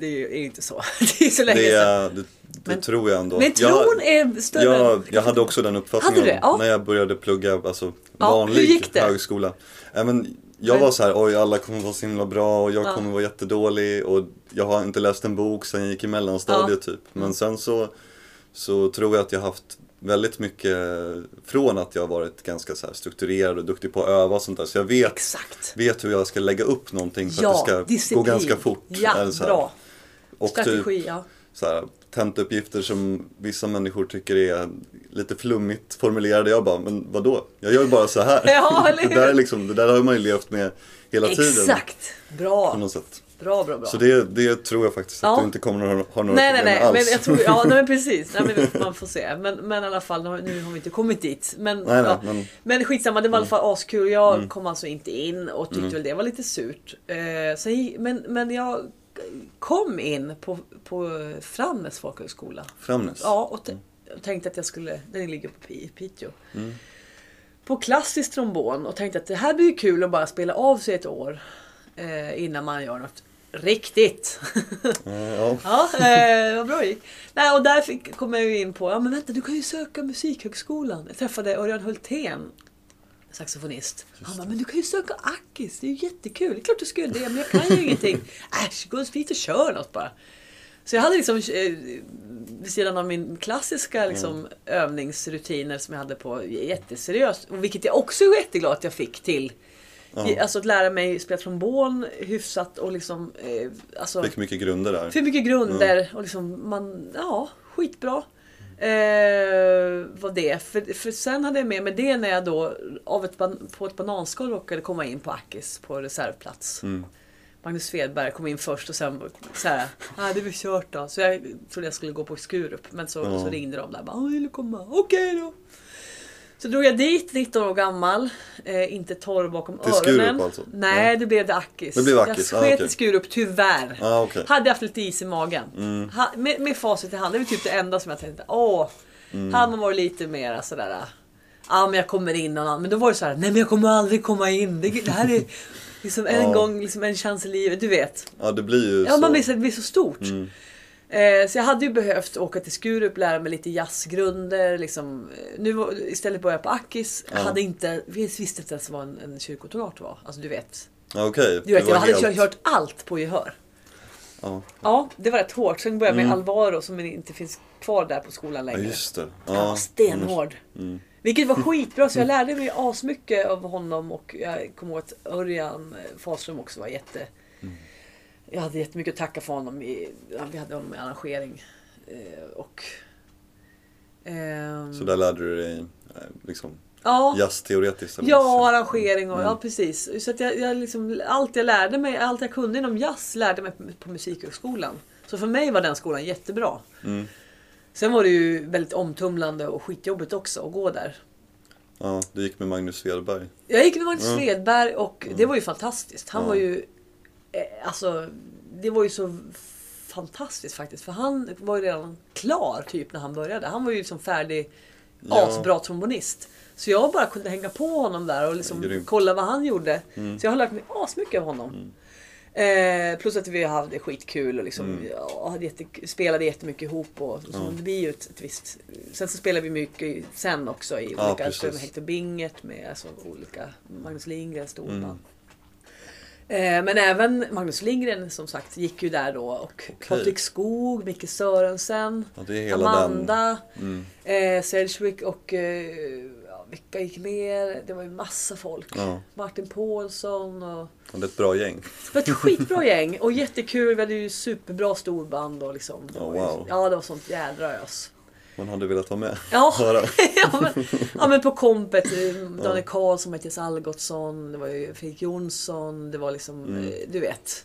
det är ju är inte så. det är så länge Det, sedan. det, det Men- tror jag ändå. Men tron är större. jag, jag hade också den uppfattningen Hade du? Ja. när jag började plugga alltså, Ja, vanlig högskola. Ja, men jag var så här, oj alla kommer vara så himla bra och jag Ja. kommer vara jättedålig och jag har inte läst en bok sen jag gick i mellanstadiet typ. Men sen så, så tror jag att jag haft väldigt mycket från att jag har varit ganska så strukturerad och duktig på att öva och sånt där. Så jag vet, Exakt. vet hur jag ska lägga upp någonting för Ja, att det ska disciplin. gå ganska fort. Ja, Eller så här. bra. Och typ, Strategi, ja. så här, tentuppgifter som vissa människor tycker är lite flummigt formulerade. Jag bara, men vadå? Jag gör ju bara så här. Ja, det, där är liksom, det där har man ju levt med hela tiden. Exakt. På Bra. något sätt. Bra, bra, bra. Så det, det tror jag faktiskt att Ja. du inte kommer att ha, några Nej, nej, problem med nej. alls. Men jag tror, ja, nej, men precis. Nej, men man får se. Men, men i alla fall, nu har- vi inte kommit dit. Men, Nej, nej, ja. men- men skitsamma, det var i alla fall askul. Jag Mm. kom alltså inte in och tyckte väl det var lite surt. Eh, sen, men, men jag kom in på, på Framnäs folkhögskola. Framnäs? Ja, och t- och tänkte att jag skulle, den ligger på Pi- Piteå. Mm. På klassisk trombon och tänkte att det här blir ju kul att bara spela av sig ett år. Eh, innan man gör något riktigt. Eh, ja. Ja, eh, vad bra det gick. Nej, och där fick, kom jag ju in på, ja men vänta du kan ju söka Musikhögskolan. Jag träffade Örjan Hultén. saxofonist. Han bara, men du kan ju söka Akis, det är ju jättekul. Det är klart du göra det, men jag kan ju ingenting. Äsch, gå dit och kör något bara. Så jag hade liksom, eh, vid sidan av min klassiska liksom, övningsrutiner som jag hade på jätteseriöst, och vilket jag också är jätteglad att jag fick till. Ja. Alltså att lära mig spela trombon hyfsat och liksom... Eh, alltså, Fick mycket grunder där. för mycket grunder och liksom man, ja, skitbra. Eh, var det. För, för sen hade jag med mig det när jag då av ett, på ett bananskal råkade komma in på Akis på reservplats. Mm. Magnus Svedberg kom in först och sen så här, ah, det är väl kört då. Så jag trodde jag skulle gå på Skurup men så, Ja. så ringde de där bara, ah, vill du komma? Okej då. Så drog jag dit, 19 år gammal, eh, inte torr bakom Till Skurup öronen. alltså? Nej, Ja. det blev det Akis. Det blev Akis, Jag ah, sket okej. i Skurup, tyvärr. Ja, okej. Hade haft lite is i magen. Mm. Ha, med, med facit i hand, det väl typ det enda som jag tänkte, åh. Mm. Hade man varit lite mer sådär, ja men jag kommer in någon annan. Men då var det så här, nej men jag kommer aldrig komma in. Det, det här är liksom en Ja. gång, liksom en chans i livet, du vet. Ja, det blir ju Ja, så. man blir, så- det blir så stort. Mm. Eh, så jag hade ju behövt åka till Skurup, lära mig lite jazzgrunder. Liksom. Eh, Nu istället började jag på Akis. Ja. hade inte, visste inte ens vad en, en kyrkotonart var. Alltså du vet. Ja, Okej. Du vet jag hade helt- hört allt på gehör. Ja. Ja, det var rätt hårt. Sen började jag med Mm. Alvaro som inte finns kvar där på skolan ja, längre. just det. Han var stenhård. Mm. Vilket var skitbra, så jag lärde mig asmycket av honom och jag kommer ihåg att Örjan Fahlström också var jätte... Mm. Jag hade jättemycket att tacka för honom. I, vi hade honom i arrangering. Eh, och... ehm, Så där lärde du dig eh, liksom ja, jazzteoretiskt? ja, arrangering och Mm. ja precis. Så att jag, jag liksom, allt jag lärde mig, allt jag kunde inom jazz lärde mig på, på Musikhögskolan. Så för mig var den skolan jättebra. Mm. Sen var det ju väldigt omtumlande och skitjobbigt också att gå där. Ja, du gick med Magnus Svedberg. Jag gick med Magnus Ja. Svedberg och det var ju fantastiskt. Han Ja. var ju... Eh, alltså, det var ju så fantastiskt faktiskt. För han var ju redan klar typ när han började. Han var ju liksom färdig Ja. asbra trombonist. Så jag bara kunde hänga på honom där och liksom kolla vad han gjorde. Mm. Så jag har lärt mig asmycket av honom. Eh, plus att vi hade skitkul och liksom, Mm. ja, hade jätte, spelade jättemycket ihop. Och, så Ja. Det blir ju ett, ett visst... Sen så spelade vi mycket sen också i Ja, olika... spelade med Hector Binget med alltså, olika... Magnus Lindgren storband. Mm. Eh, men även Magnus Lindgren som sagt gick ju där då och Patrik Skog, Micke Sörensen, Ja, Amanda. Mm. eh, Sedgwick och eh, ja, vilka gick mer? Det var ju massa folk. Ja. Martin Paulsson och... Det är ett bra gäng. Det var ett skitbra gäng och jättekul. Vi hade ju superbra storband och liksom. Ju, wow. ja, det var sånt jädra ös. Man hade velat vara med. Ja. Ja, men, ja men på kompet, eh, Daniel Karlsson, Mattias Algotsson, det var ju Fredrik Jonsson, det var liksom, Mm. eh, du vet.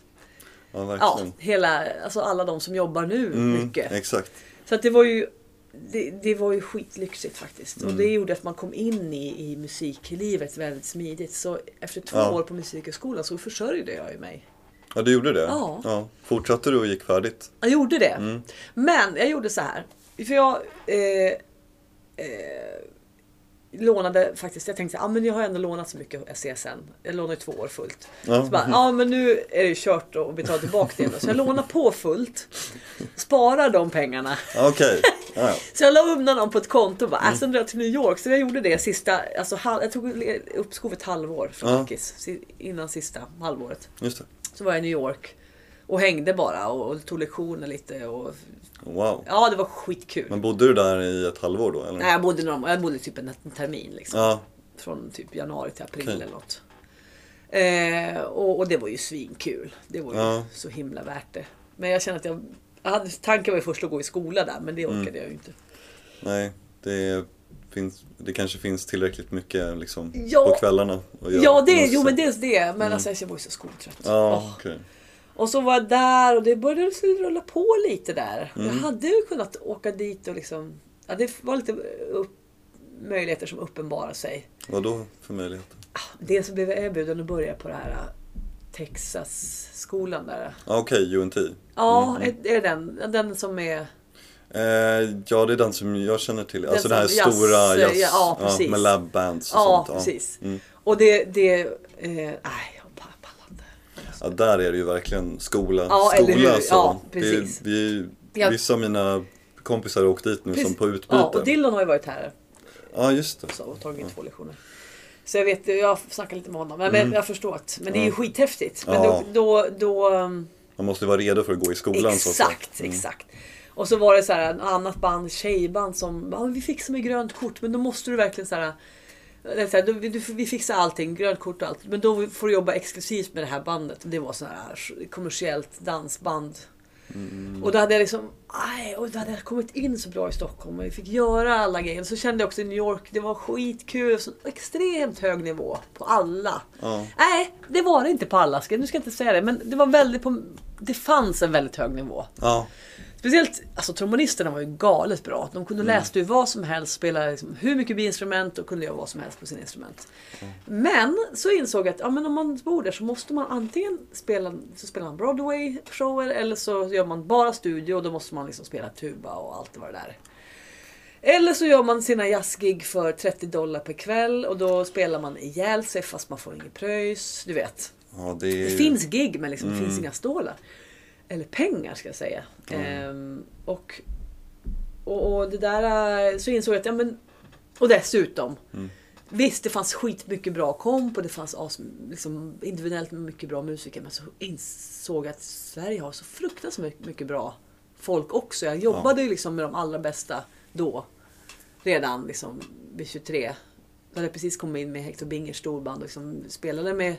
Ja, Ja, verkligen. hela, alltså alla de som jobbar nu Mm, mycket. exakt. Så att det var ju det, det var ju skitlyxigt faktiskt. Och Mm. det gjorde att man kom in i, i musiklivet väldigt smidigt. Så efter två Ja. år på Musikhögskolan så försörjde jag ju mig. Ja, du gjorde det? Ja. Fortsatte du och gick färdigt? Jag gjorde det. Mm. Men jag gjorde så här. För jag eh, eh, lånade faktiskt, jag tänkte ja men jag har ändå lånat så mycket CSN. Jag lånade två år fullt. Ja. Så bara, ja men nu är det ju kört att betala tillbaka det. Så jag lånar på fullt. Sparar de pengarna. Okej. Ja. Så jag la undan dem på ett konto och bara, äh, sen drar jag till New York. Så jag gjorde det sista, alltså hal- jag tog uppskov ett halvår från Ja. Akis. si- Innan sista halvåret. Just det. Så var jag i New York. Och hängde bara och, och tog lektioner lite och Wow. ja det var skitkul. Men bodde du där i ett halvår då? Eller? Nej, jag bodde, någon, jag bodde typ en, en termin. Liksom. Ja, Från typ januari till april Okej. eller något. Eh, och, och det var ju svinkul. Det var ju Ja. så himla värt det. Men jag känner att jag... jag hade, tanken var ju först att gå i skola där, men det orkade Mm. jag ju inte. nej. Det, finns, det kanske finns tillräckligt mycket liksom, Ja. på kvällarna. Ja, det, jo men dels det. Men Mm. alltså, jag var ju så skoltrött. Ja, Åh. okej. Och så var jag där och det började så rulla på lite där. Mm. Jag hade ju kunnat åka dit och liksom... Ja, det var lite upp, möjligheter som uppenbarade sig. Vad då för möjligheter? Ah, Dels så blev jag erbjuden att börja på det här äh, Texas-skolan där. Ja, Okej, UNT. Ja, Mm, är, är det den? Den som är... Eh, ja, det är den som jag känner till. Alltså som den här jazz- stora jazz, ja, precis. med labbands och Ja, sånt. precis. Mm. Och det... det eh, nej, jag pallar pallar inte. Ja, där är det ju verkligen skola. Ja, skola så. Ja, det precis. vi, Ja. Vissa av mina kompisar har åkt dit nu som Precis. på utbyte. Ja, och Dillon har ju varit här Ja, just det. också och tagit två lektioner. Så jag vet, jag snackade lite med honom. Men jag har förstått. Men det är ju skithäftigt. Men Mm. Ja. då, då, då um, Man måste vara redo för att gå i skolan. så att säga. Exakt, exakt. Och så var det så här, en annat band, tjejband som ja, vi fixar med grönt kort men då måste du verkligen så här, det är så här du, du, vi fixar allting, grönt kort och allt. Men då får du jobba exklusivt med det här bandet. Det var så här kommersiellt dansband. Och då hade jag liksom, aj, och då hade jag kommit in så bra i Stockholm och vi fick göra alla grejer. Så kände jag också i New York, det var skitkul. Så extremt hög nivå på alla. Ja. Nej, det var det inte på alla. Nu ska jag inte säga det, men det var väldigt på, det fanns en väldigt hög nivå. Ja. Speciellt, alltså trombonisterna var ju galet bra. De kunde Mm. läsa ju vad som helst, spela liksom, hur mycket instrument och kunde göra vad som helst på sina instrument. Men så insåg jag att ja, men om man bor där så måste man antingen spela, så spelar man Broadway-shower eller så gör man bara studio och då måste man liksom spela tuba och allt vad det där. Eller så gör man sina jazzgig för 30 dollar per kväll och då spelar man ihjäl sig fast man får ingen pröjs. Du vet. ja, det är Det ju... finns gig men liksom, det Mm. finns inga stålar. Eller pengar ska jag säga. Ehm, och, och, och det där eh, så insåg jag att, ja men, och dessutom. Mm. Visst, det fanns skitmycket bra komp och det fanns as, liksom, individuellt mycket bra musiker. Men så insåg jag att Sverige har så fruktansvärt mycket bra folk också. Jag jobbade ju liksom med de allra bästa då. Redan liksom vid 23. Då hade jag precis kommit in med Hector Bingers storband och liksom spelade med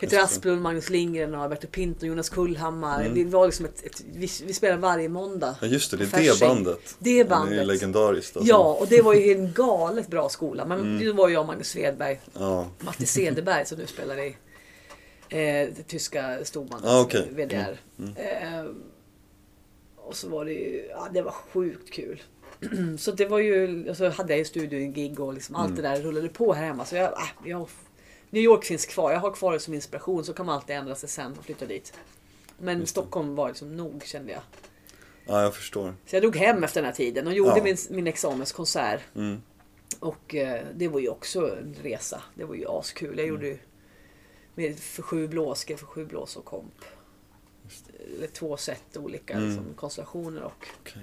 Peter det. Asplund, Magnus Lindgren, och Alberto Pinto, och Jonas Kullhammar. Mm. Vi var liksom ett, ett, vi, vi spelade varje måndag. Ja just det, det är det bandet. Det är Det bandet. är legendariskt alltså. Ja, och det var ju en galet bra skola. Men Mm. det var jag och Magnus Svedberg, Ja, Matti Cederberg som nu spelar i eh, det tyska storbandet Ah, okej. VDR. Eh, och så var det ju, ja det var sjukt kul. så det var ju, så hade jag ju studiogig och liksom allt det där rullade på här hemma. Så jag, äh, jag, New York finns kvar, jag har kvar det som inspiration så kan man alltid ändra sig sen och flytta dit. Men Stockholm var liksom nog kände jag. ja jag förstår. Så jag drog hem efter den här tiden och gjorde Ja. min, min examenskonsert. Mm. Och eh, det var ju också en resa. Det var ju askul. Mm. Jag gjorde ju med för sju blås, skrev för sju blås och komp. Eller två set olika Mm. liksom, konstellationer och Okej.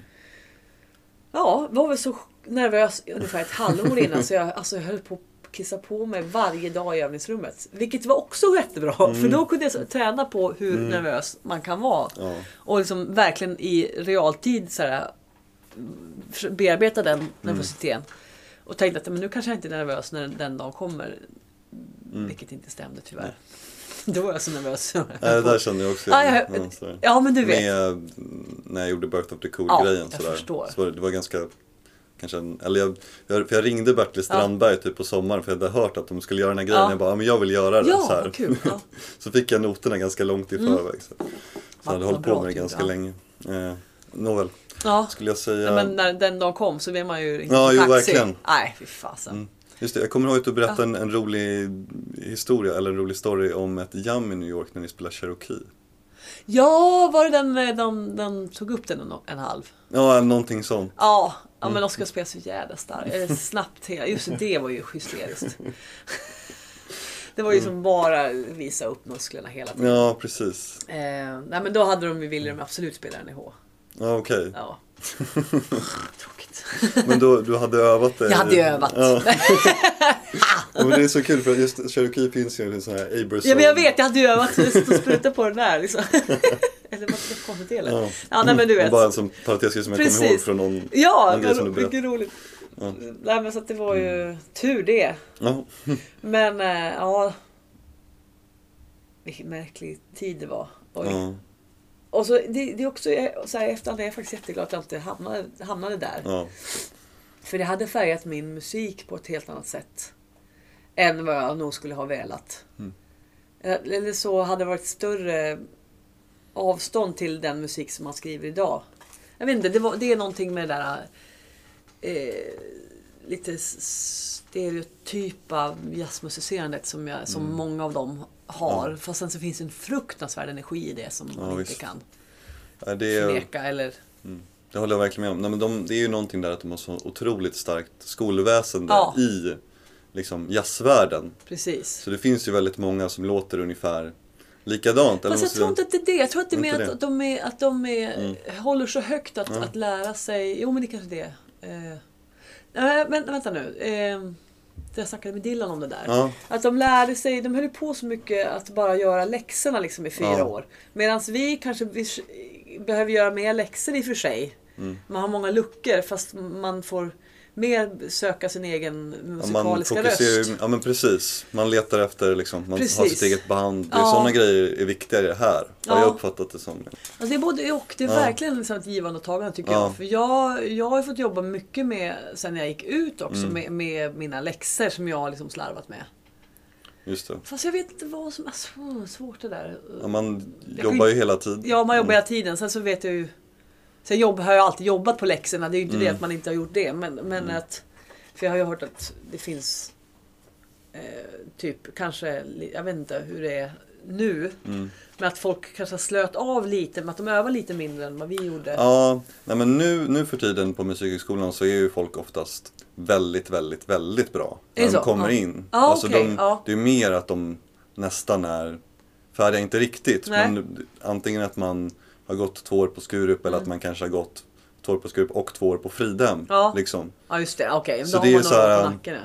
Ja, var väl så nervös ungefär ett halvår innan så jag, alltså, jag höll på att kissa på mig varje dag i övningsrummet. Vilket var också jättebra för då kunde jag träna på hur nervös man kan vara. Ja. Och liksom verkligen i realtid så här, bearbeta den nervositeten. Och tänkte att men nu kanske jag inte är nervös när den dagen kommer. Vilket inte stämde tyvärr. Då var jag så nervös. Nej, det där kände jag också. Ja, jag- Ja. Ja men du vet. Med, mm, när jag gjorde Birth of the Ja, Cool-grejen. jag sådär. förstår. Så det var ganska, kanske en, eller jag, jag, för jag ringde Bertil Strandberg typ på sommaren för jag hade hört att de skulle göra den här grejen. Ja. Jag bara, ja, men jag vill göra det. Ja, så, här. kul. Ja. så fick jag noterna ganska långt i förväg. Så, så jag hade hållit på med det ganska länge. Eh, nåväl, Ja. skulle jag säga. Men när den dagen kom så blev man ju ringt Ja, till jo, taxi. verkligen. Nej, fy fasen. Just det, jag kommer ihåg att du berättade en, en rolig historia, eller en rolig story om ett jam i New York när ni spelade Cherokee. Ja, var det den eh, de, de tog upp den en, en halv? Ja, någonting sånt. Ja, ja Mm. men Oskar spelar så jävla starkt. Snabbt. Just det var ju hysteriskt. Det var ju som bara visa upp musklerna hela tiden. Mm. Ja, precis. Eh, nej men då hade de, ville de absolut spela den i H. Ja, okej. Ja. Men då, du hade övat det? Jag hade ju övat. Ja. men det är så kul för just Cherokee finns ju en sån här Aberson. Ja men jag vet, jag hade ju övat att stå och spruta på den där liksom. Eller vad konstigt det eller? Ja. Ja, nej men du vet. Bara en sån parentes som jag kommer Precis. ihåg från någon, Ja, någon grej som du berättade. mycket roligt. Ja. Mm. Nej men så att det var ju tur det. Ja. Men eh, ja. Vilken märklig tid det var. Oj. Ja. Och så, det, det är också så här, efterhand är jag faktiskt jätteglad att jag inte hamnade, hamnade där. Ja. För det hade färgat min musik på ett helt annat sätt. Än vad jag nog skulle ha velat. Mm. Eh, Eller så hade det varit större avstånd till den musik som man skriver idag. Jag vet inte, det, var, det är någonting med det där eh, lite stereotypa jazzmusicerandet som, jag, som Mm. många av dem har. Fast sen så finns en fruktansvärd energi i det som Ja, man inte visst. kan Ja, det, är, förneka. Eller, det håller jag verkligen med om. Nej, men de, det är ju någonting där att de har så otroligt starkt skolväsende Ja. i liksom, jazzvärlden. precis. Så det finns ju väldigt många som låter ungefär likadant. eller Fast jag tror inte att det är det. Jag tror att det är Inte mer? Mm. att, att de, är, att de är, håller så högt att, att lära sig. Jo men det kanske är det. Eh, nej, men vänta nu. Eh, Jag snackade med Dylan om det där. Ja. Att de lärde sig, de höll på så mycket att bara göra läxorna liksom i fyra Ja. år. Medan vi kanske vi, behöver göra mer läxor i och för sig. Mm. Man har många luckor fast man får mer söka sin egen Ja, man musikaliska röst. ju, ja men precis. Man letar efter liksom, man har Precis. sitt eget band. Ja. Sådana grejer är viktigare här. Har Ja. jag uppfattat det som. Alltså det är både och. Det är Ja. verkligen liksom ett givande och tagande tycker Ja. jag. För jag, jag har fått jobba mycket med, sen jag gick ut också, Mm. med, med mina läxor som jag har liksom slarvat med. Just det. Fast jag vet inte vad som är så svårt det där. Ja, man Jag jobbar ju hela tiden. Ja, man jobbar hela tiden. Sen så vet jag ju... Sen jobb, har jag alltid jobbat på läxorna. Det är ju inte det Mm. att man inte har gjort det. Men, men att... För jag har ju hört att det finns... Eh, typ kanske, jag vet inte hur det är nu. Mm. Men att folk kanske slöt av lite. Men att de övar lite mindre än vad vi gjorde. Ja, nej men nu, nu för tiden på Musikhögskolan så är ju folk oftast väldigt, väldigt, väldigt bra. Är När det de kommer Ja. in. Ja, alltså okej, de, ja. Det är mer att de nästan är färdiga, inte riktigt. Nej. Men antingen att man har gått två år på Skurup eller att man kanske har gått två år på Skurup och två år på Fridhem. Mm. Ja. Liksom. Ja, just det. Okej, Så då det har är man några år på nacken.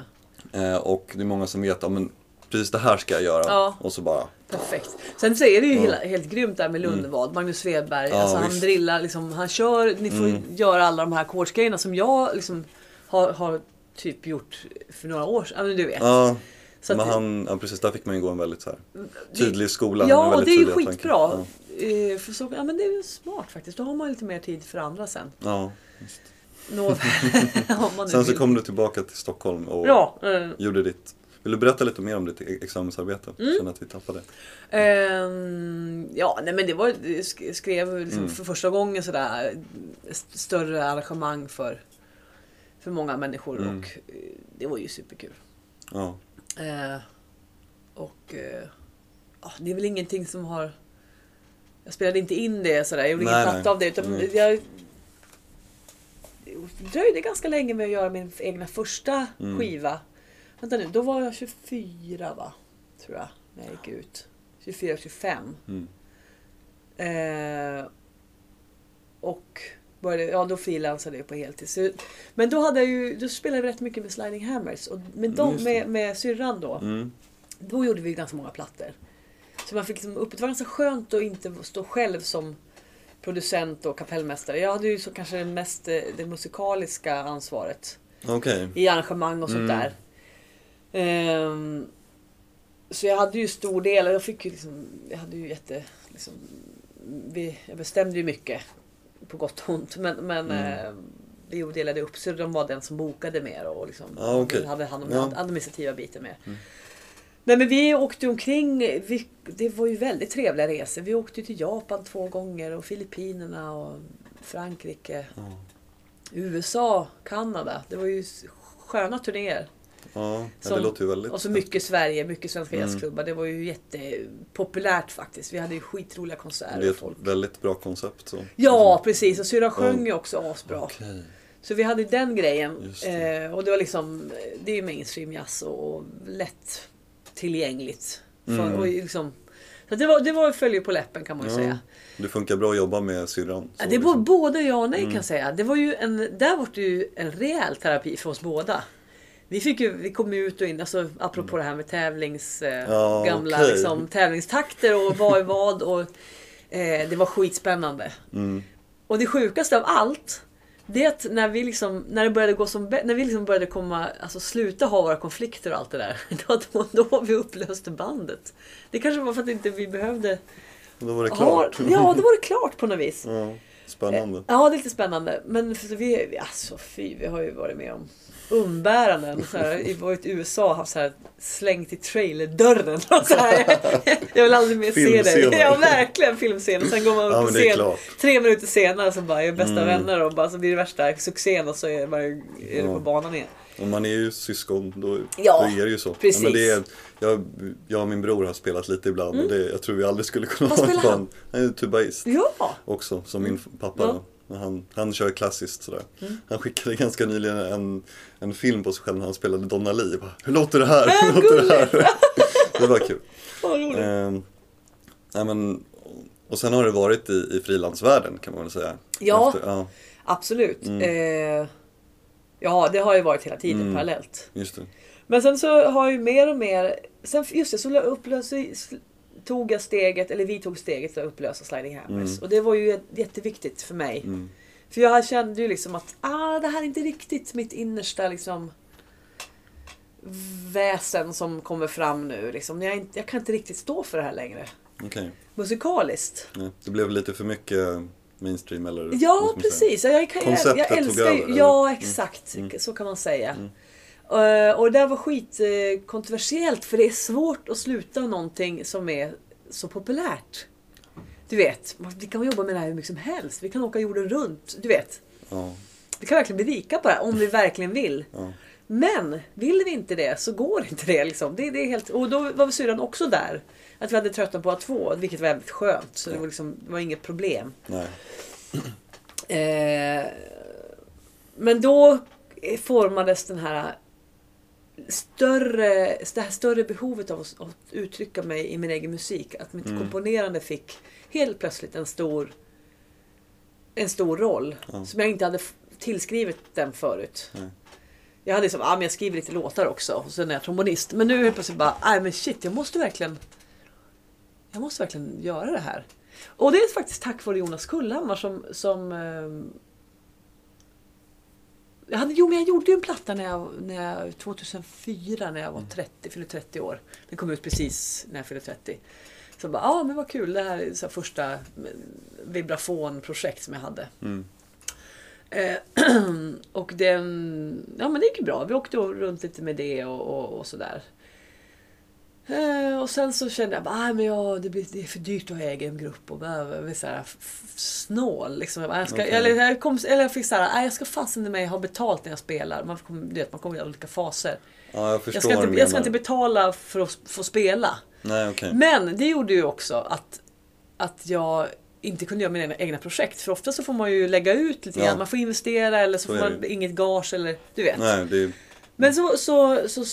Ja. Eh, och det är många som vet, ja men precis det här ska jag göra. Ja. Och så bara, Perfekt. Sen så är det ju hela, helt grymt där med Lundvad, Magnus Svedberg. Mm. Ja, alltså han visst. drillar, liksom, han kör, ni får Mm. göra alla de här ackordsgrejerna som jag liksom har, har typ gjort för några år sedan. Ja, du vet. ja. Så men han, ja, precis, där fick man ju gå en väldigt så här, tydlig skola. Ja, väldigt det är ju tydliga tankar. Eh, För så, ja, men det är ju smart faktiskt. Då har man lite mer tid för andra sen. Ja. Nå, om man nu Sen så kom du tillbaka till Stockholm och Ja. eh, gjorde ditt Vill du berätta lite mer om ditt examensarbete? Mm. Känner att vi tappade. Ehm, ja, nej men det var, jag sk- skrev liksom Mm. för första gången sådär st- större arrangemang för, för många människor Mm. och eh, det var ju superkul. Ja. Eh, och ja, det är väl ingenting som har... Jag spelade inte in det sådär, jag gjorde Nej, ingen platta av det. Utan Mm. jag det dröjde ganska länge med att göra min egna första Mm. skiva. Vänta nu, då var jag 24 va? Tror jag, när jag gick ut. 24-25. Mm. Eh, och började, ja, då frilansade jag på heltid. Så, men då, hade jag ju, då spelade vi rätt mycket med Sliding Hammers. Och med, dem, Just det. med, med syrran då. Mm. Då gjorde vi ganska många plattor. Så man fick liksom upp, det var ganska skönt att inte stå själv som producent och kapellmästare. Jag hade ju så kanske det mest eh, det musikaliska ansvaret Okej. i arrangemang och sånt Mm. där. Ehm, så jag hade ju stor del, jag fick ju liksom, jag hade ju jätte, liksom, vi, jag bestämde ju mycket på gott och ont. Men, men Mm. eh, vi delade upp så de var den som bokade mer och liksom Ja, okej. hade hand om Ja. den administrativa biten mer. Nej men vi åkte omkring, vi, det var ju väldigt trevliga resor. Vi åkte till Japan två gånger och Filippinerna och Frankrike. Ja. USA, Kanada. Det var ju sköna turnéer. Ja, ja, det Som- låter ju väldigt... Och så mycket Sverige, mycket svenska Mm. jazzklubbar. Det var ju jättepopulärt faktiskt. Vi hade ju skitroliga konserter. Det är ett folk. väldigt bra koncept. Så. Ja, precis. Och syrran sjöng Ja. ju också asbra. Okej. Så vi hade den grejen. Det. Eh, och det var liksom, det är ju mainstream jazz och lätt tillgängligt. För, Mm. och liksom, så det var, det var följe på läppen kan man ju Ja. säga. Det funkar bra att jobba med syrran. Ja, det var liksom. både ja och nej kan Mm. jag säga. Det var ju en, där var det ju en rejäl terapi för oss båda. Vi, fick ju, vi kom ut och in, alltså, apropå det här med tävlings, eh, Mm. Ja, gamla okej. liksom, tävlingstakter och vad är vad. Och, eh, det var skitspännande. Mm. Och det sjukaste av allt, det är att när vi liksom, när det började gå som när vi liksom började komma, alltså sluta ha våra konflikter och allt det där. Då, då, vi upplöste bandet. Det kanske var för att inte vi behövde Då var det ha, klart. Ja, då var det klart på något vis. Ja, spännande. Ja, det är lite spännande. Men för vi, alltså fy, vi har ju varit med om umbäranden. Så här, vi var i USA och haft så här, slängt i trailerdörren. Så här, jag vill aldrig mer se dig. Ja, verkligen filmscen. Sen går man upp Ja, på scen klart. tre minuter senare så bara är bästa Mm. vänner och bara så blir det värsta succén och så är, bara, är det Ja. på banan igen. Om man är ju syskon då, Ja, då är det ju så. precis. men det är, jag, jag och min bror har spelat lite ibland och det, jag tror vi aldrig skulle kunna Mm. Vad ha ett band. Han är tubaist Ja! också, som min pappa. Ja. Men Han, han kör klassiskt sådär. Mm. Han skickade ganska nyligen en, en film på sig själv när han spelade Donna Lee. Bara, Hur låter det här? Hur låter det här? det var kul. Vad roligt. Nej, men, och sen har det varit i, i frilansvärlden kan man väl säga. Ja. Efter, ja, Absolut. Eh, ja, det har ju varit hela tiden Mm. parallellt. just det. Men sen så har ju mer och mer... Sen, just det, så upplös, tog jag steget, eller vi tog steget att upplösa Sliding Hammers. Mm. Och det var ju jätteviktigt för mig. Mm. För jag kände ju liksom att ah, det här är inte riktigt mitt innersta liksom väsen som kommer fram nu. Liksom. Jag, inte, jag kan inte riktigt stå för det här längre. Okej. Musikaliskt. Ja, det blev lite för mycket mainstream eller? Ja, precis. Jag, jag, jag, jag tog älskar över, ju... Ja, Mm. exakt. Mm. Så kan man säga. Eh, och det var skit eh, kontroversiellt för det är svårt att sluta någonting som är så populärt. Du vet, vi kan jobba med det här hur mycket som helst. Vi kan åka jorden runt. Du vet, Ja, vi kan verkligen bli rika på det här om vi verkligen vill. ja. Men vill vi inte det så går inte det. Liksom. det, det är helt, och då var syrran också där. Att vi hade tröttnat på att två, vilket var väldigt skönt. Så det var, liksom, det var inget problem. Eh, men då formades den här större, det här större behovet av att, uttrycka mig i min egen musik. Att mitt Mm. komponerande fick helt plötsligt en stor, en stor roll. Ja. Som jag inte hade tillskrivit den förut. Nej. Jag hade liksom, ah, men jag skriver lite låtar också och sen är jag trombonist. Men nu helt plötsligt bara, nej men shit, jag måste verkligen jag måste verkligen göra det här. Och det är faktiskt tack vare Jonas Kullhammar som, som ehm, jag hade, jo, men jag gjorde ju en platta när jag, när jag, 2004 när jag var 30, fyllde 30 år. Den kom ut precis när jag fyllde 30. Så bara, ja men vad kul, det här är så här första mm, vibrafonprojekt som jag hade. Mm. Eh, och den, ja men det gick ju bra. Vi åkte runt lite med det och, och, och sådär. Eh, och sen så kände jag bara, ah, men ja, det, blir, det är för dyrt att ha egen grupp och bara, så här, snål. Liksom. Jag, bara, jag, ska, Okej. eller, jag, kom, eller jag fick så här, "Nej, jag ska fasen i mig ha betalt när jag spelar. Man, kommer- du vet, man kommer i olika faser. Ja, jag Jag ska, inte, jag ska inte betala för att få spela. Nej, okej. Men det gjorde ju också att, att jag inte kunde göra mina egna- projekt. För ofta så får man ju lägga ut lite Ja. grann. Man får investera eller så, Så får man inget gage eller du vet. Nej, det. Men så, så, så,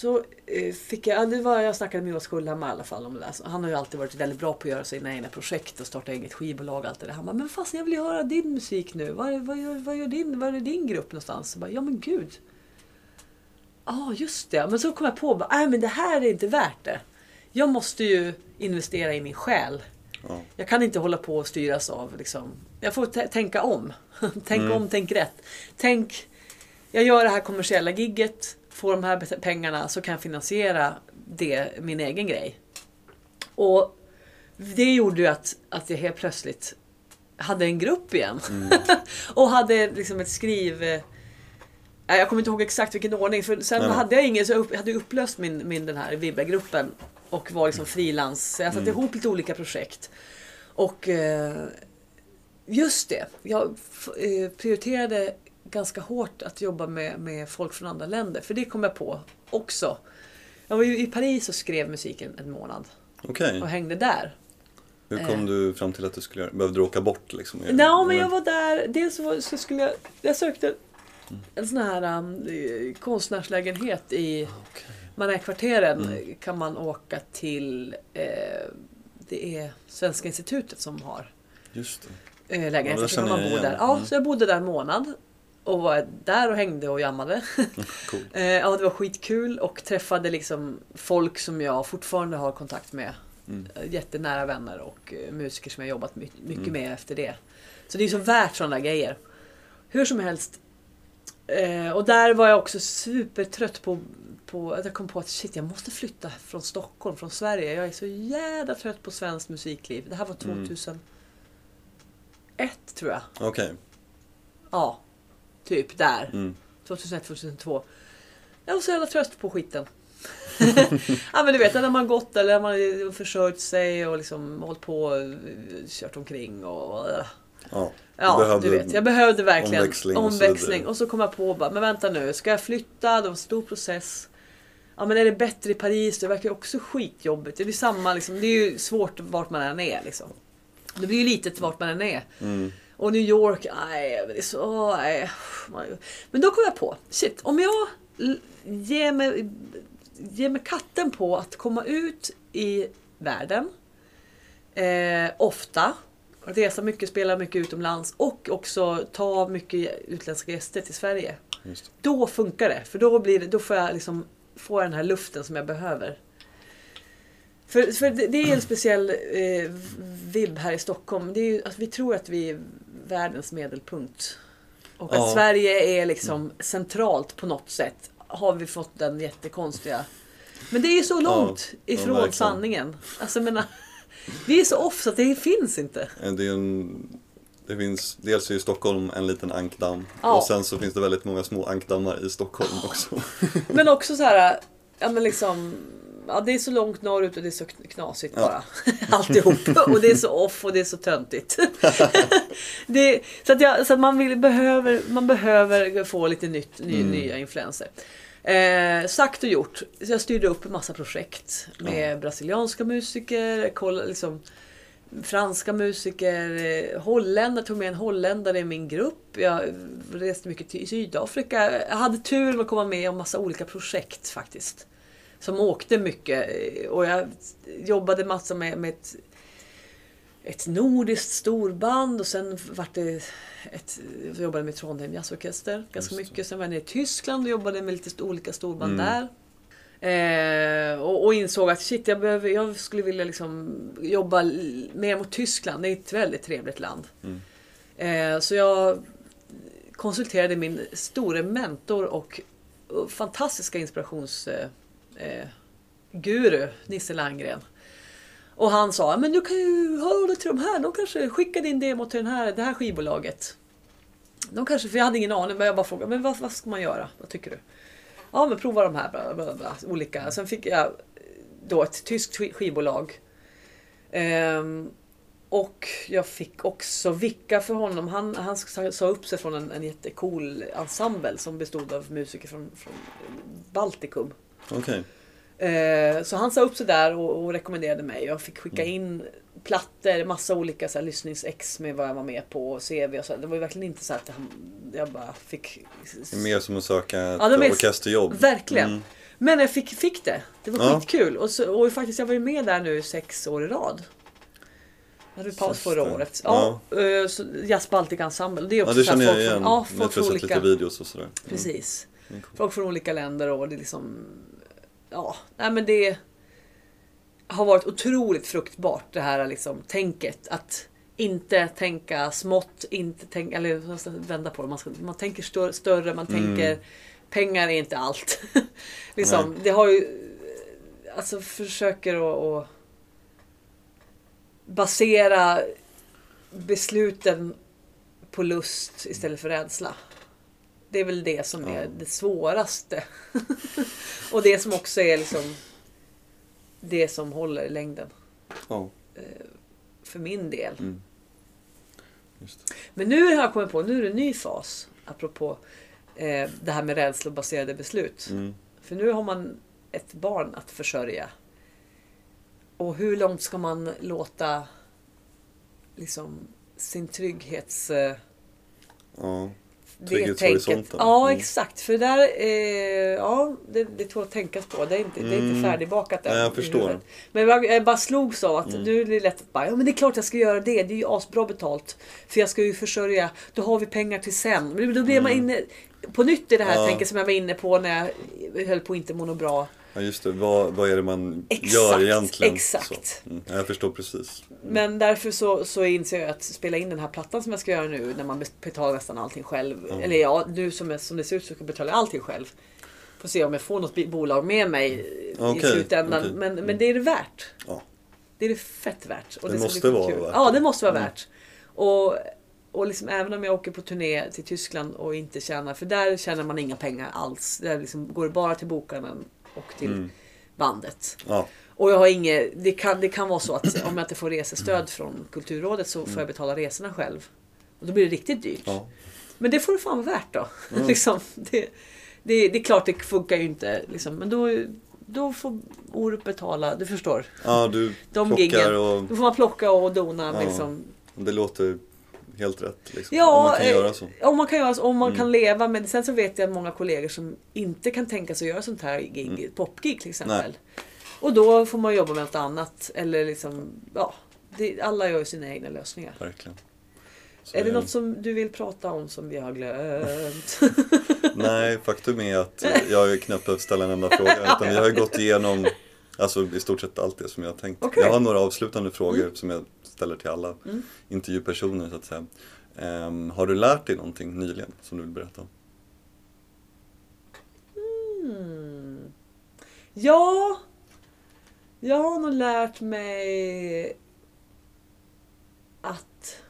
så eh, fick jag, ja, det var, jag snackade med Jonas Kullhammar i alla fall om det där. Han har ju alltid varit väldigt bra på att göra sina egna projekt och starta eget skivbolag och allt det där. Han bara, men fasen jag vill ju höra din musik nu. Vad, vad, gör, vad, gör din, vad är din grupp någonstans? Så bara, ja men gud. Ja ah, just det. Men så kom jag på, nej men det här är inte värt det. Jag måste ju investera i min själ. Ja. Jag kan inte hålla på och styras av liksom. Jag får tä- tänka om. tänk Mm. om, tänk rätt. Tänk, jag gör det här kommersiella gigget, får de här pengarna så kan jag finansiera det, min egen grej. Och det gjorde ju att, att jag helt plötsligt hade en grupp igen. och hade liksom ett skriv... eh, Jag kommer inte ihåg exakt vilken ordning, för sen Nej. hade jag ingen, så jag upp, hade upplöst min, min den här Vibbe-gruppen och var liksom frilans. Så Jag satte ihop lite olika projekt. Och eh, just det, jag eh, prioriterade ganska hårt att jobba med, med folk från andra länder. För det kom jag på också. Jag var ju i Paris och skrev musiken en månad Okej. och hängde där. Hur kom du fram till att du skulle göra Behövde du åka bort liksom? Nej, Eh. men jag var där. Dels så så skulle jag... Jag sökte en sån här um, eh, konstnärslägenhet i Okej. Marais-kvarteren. Mm. Kan man åka till... Eh, det är Svenska institutet som har Just det. eh, Ja, lägenheter. det så kan man bo där. Ja, Mm. så jag bodde där en månad. Och var där och hängde och jammade. Cool. Eh, ja, det var skitkul och träffade liksom folk som jag fortfarande har kontakt med. Mm. Eh, Jättenära vänner och eh, musiker som jag jobbat my- mycket Mm. med efter det. Så det är så värt sådana grejer. Hur som helst. Och där var jag också supertrött på, på att jag kom på att shit, jag måste flytta från Stockholm, från Sverige. Jag är så jävla trött på svenskt musikliv. Det här var Mm. 2001 tror jag. Okej. Ja, typ där. Mm. 2001, 2002. Jag var så jävla trött på skiten. ja men du vet, när man gått eller man försörjt sig och liksom hållit på och kört omkring och... Ja. Ja, du vet. Jag behövde verkligen omväxling och så omväxling. Och så kom jag på bara, men vänta nu, ska jag flytta? Det var en stor process. Ja men är det bättre i Paris? Det verkar ju också skitjobbigt. Det blir samma liksom, det är ju svårt vart man än är liksom. Det blir ju litet vart man än är. Mm. Och New York, nej, det är så... Nej. Men då kom jag på, shit, om jag ger mig, ger mig katten på att komma ut i världen eh, ofta, resa mycket, spela mycket utomlands och också ta mycket utländska gäster till Sverige. Då funkar det. För då, blir det, då får jag liksom få den här luften som jag behöver. För, för det, det är en speciell eh, vibb här i Stockholm. Det är ju, att vi tror att vi världens medelpunkt. Och att Ja. Sverige är liksom centralt på något sätt. Har vi fått den jättekonstiga... Men det är ju så långt ja, ifrån sanningen. Alltså menar, vi är så off så att det finns inte. Det, en, det finns, dels är ju Stockholm en liten ankdamm Ja. och sen så finns det väldigt många små ankdammar i Stockholm också. Men också så här, ja men liksom, ja det är så långt norrut och det är så kn- knasigt Ja. bara. Alltihop. Och det är så off och det är så töntigt. det, så att, jag, så att man, vill, behöver, man behöver få lite nytt, ny, Mm. nya influenser. Eh, sagt och gjort. Så jag styrde upp en massa projekt med brasilianska musiker, kolla, liksom, franska musiker, eh, holländare, tog med en holländare i min grupp. Jag reste mycket till Sydafrika. Jag hade turen att komma med om massa olika projekt faktiskt. Som åkte mycket eh, och jag jobbade massa med, med ett, ett nordiskt storband och sen vart det ett, jag jobbade med Trondheim Jazzorkester ganska mycket. Sen var jag nere i Tyskland och jobbade med lite olika storband Mm. där. Eh, och, och insåg att shit, jag, behöver, jag skulle vilja liksom jobba mer mot Tyskland. Det är ett väldigt trevligt land. Mm. Eh, så jag konsulterade min store mentor och, fantastiska inspirationsguru, eh, guru, Nisse Landgren. Och han sa, men du kan ju höra till de här, de kanske skickar din demo till den här, det här skivbolaget. De kanske, för jag hade ingen aning, men jag bara frågade, men vad, vad ska man göra? Vad tycker du? Ja, men prova de här, bla, bla, bla, olika. Sen fick jag då ett tyskt skivbolag. Ehm, och jag fick också vicka för honom. Han, han sa sa upp sig från en, en jättecool ensemble som bestod av musiker från, från Baltikum. Okej. Eh, Så han sa upp sig där och, och rekommenderade mig. Jag fick skicka Mm. in plattor, massa olika så här, lyssningsex med vad jag var med på och CV och så. Det var ju verkligen inte så att han, jag bara fick... Det är mer som att söka ett Ja, är- orkesterjobb. Verkligen. Mm. Men jag fick, fick det. Det var Ja. skitkul. Och, så, och faktiskt, jag var ju med där nu sex år i rad. Jag hade paus förra det. året. Ja, eh, så Jazz Baltic Ensemble. Det är Ja, också det så här känner jag folk igen. Från, ja, jag folk tror från jag olika... lite videos och sådär. Mm. Precis. Det. Folk från olika länder och det är liksom... Ja, nej men det har varit otroligt fruktbart det här liksom tänket. Att inte tänka smått, inte tänka, eller jag ska vända på det. Man, ska, man tänker stör, större, man Mm. tänker pengar är inte allt. liksom, det har ju... Alltså försöker att, att basera besluten på lust istället för rädsla. Det är väl det som är Ja. det svåraste. och det som också är liksom det som håller i längden. Ja, För min del. mm. Men nu har jag kommit på, nu är det en ny fas. Apropå eh, det här med rädslobaserade beslut. Mm. För nu har man ett barn att försörja. Och hur långt ska man låta liksom sin trygghets... Eh, Ja. Det tänket. Ja, Mm. exakt. För där, eh, ja, det, det tål att tänkas på. Det är inte, det är inte Mm. färdigbakat än jag förstår. Men jag, jag bara slogs av att Mm. nu är det lätt att bara, ja men det är klart jag ska göra det. Det är ju asbra betalt. För jag ska ju försörja, då har vi pengar till sen. Men då blir man Mm. inne på nytt i det här Ja. tänket som jag var inne på när jag höll på att inte må bra. Ja just det, vad, vad är det man Exakt, gör egentligen? exakt. Mm. ja, Jag förstår precis. Men därför så, så inser jag att spela in den här plattan som jag ska göra nu när man betalar nästan allting själv. Ja. Eller ja, nu som, jag, som det ser ut så ska jag betala allting själv. Får se om jag får något bolag med mig i Okej, slutändan. okej. Men, Mm. men det är det värt. Ja. Det är det fett värt. Och Det ska måste vara kul. värt Ja, det. det måste vara Mm. värt. Och, och liksom, även om jag åker på turné till Tyskland och inte tjänar, för där tjänar man inga pengar alls. Där liksom går det bara till bokaren och till Mm. bandet. Ja. Och jag har inget, det kan, det kan vara så att om jag inte får resestöd från Kulturrådet så får jag betala resorna själv. Och då blir det riktigt dyrt. Ja. Men det får det fan vara värt då. Mm. liksom, det, det, det är klart det funkar ju inte. Liksom, men då, då får Orup betala, du förstår. ja, du De plockar giggen. och Då får man plocka och dona. Ja. Liksom. det låter helt rätt. Liksom. Ja, Om man kan eh, göra så. Om man kan, göra så, om man Mm. kan leva. Men sen så vet jag många kollegor som inte kan tänka sig att göra sånt här gig, Mm. popgig till exempel. Och då får man jobba med något annat. Eller liksom, ja. Det, alla gör ju sina egna lösningar. Verkligen. Så Är det något som du vill prata om som vi har glömt? Nej, faktum är att jag knappt behövt ställa en enda fråga. Utan vi har ju gått igenom alltså, i stort sett allt det som jag har tänkt. Okej. Jag har några avslutande frågor som jag ställer till alla Mm. intervjupersoner så att säga. Ehm, har du lärt dig någonting nyligen som du vill berätta om? Hmm. Ja, jag har nog lärt mig att,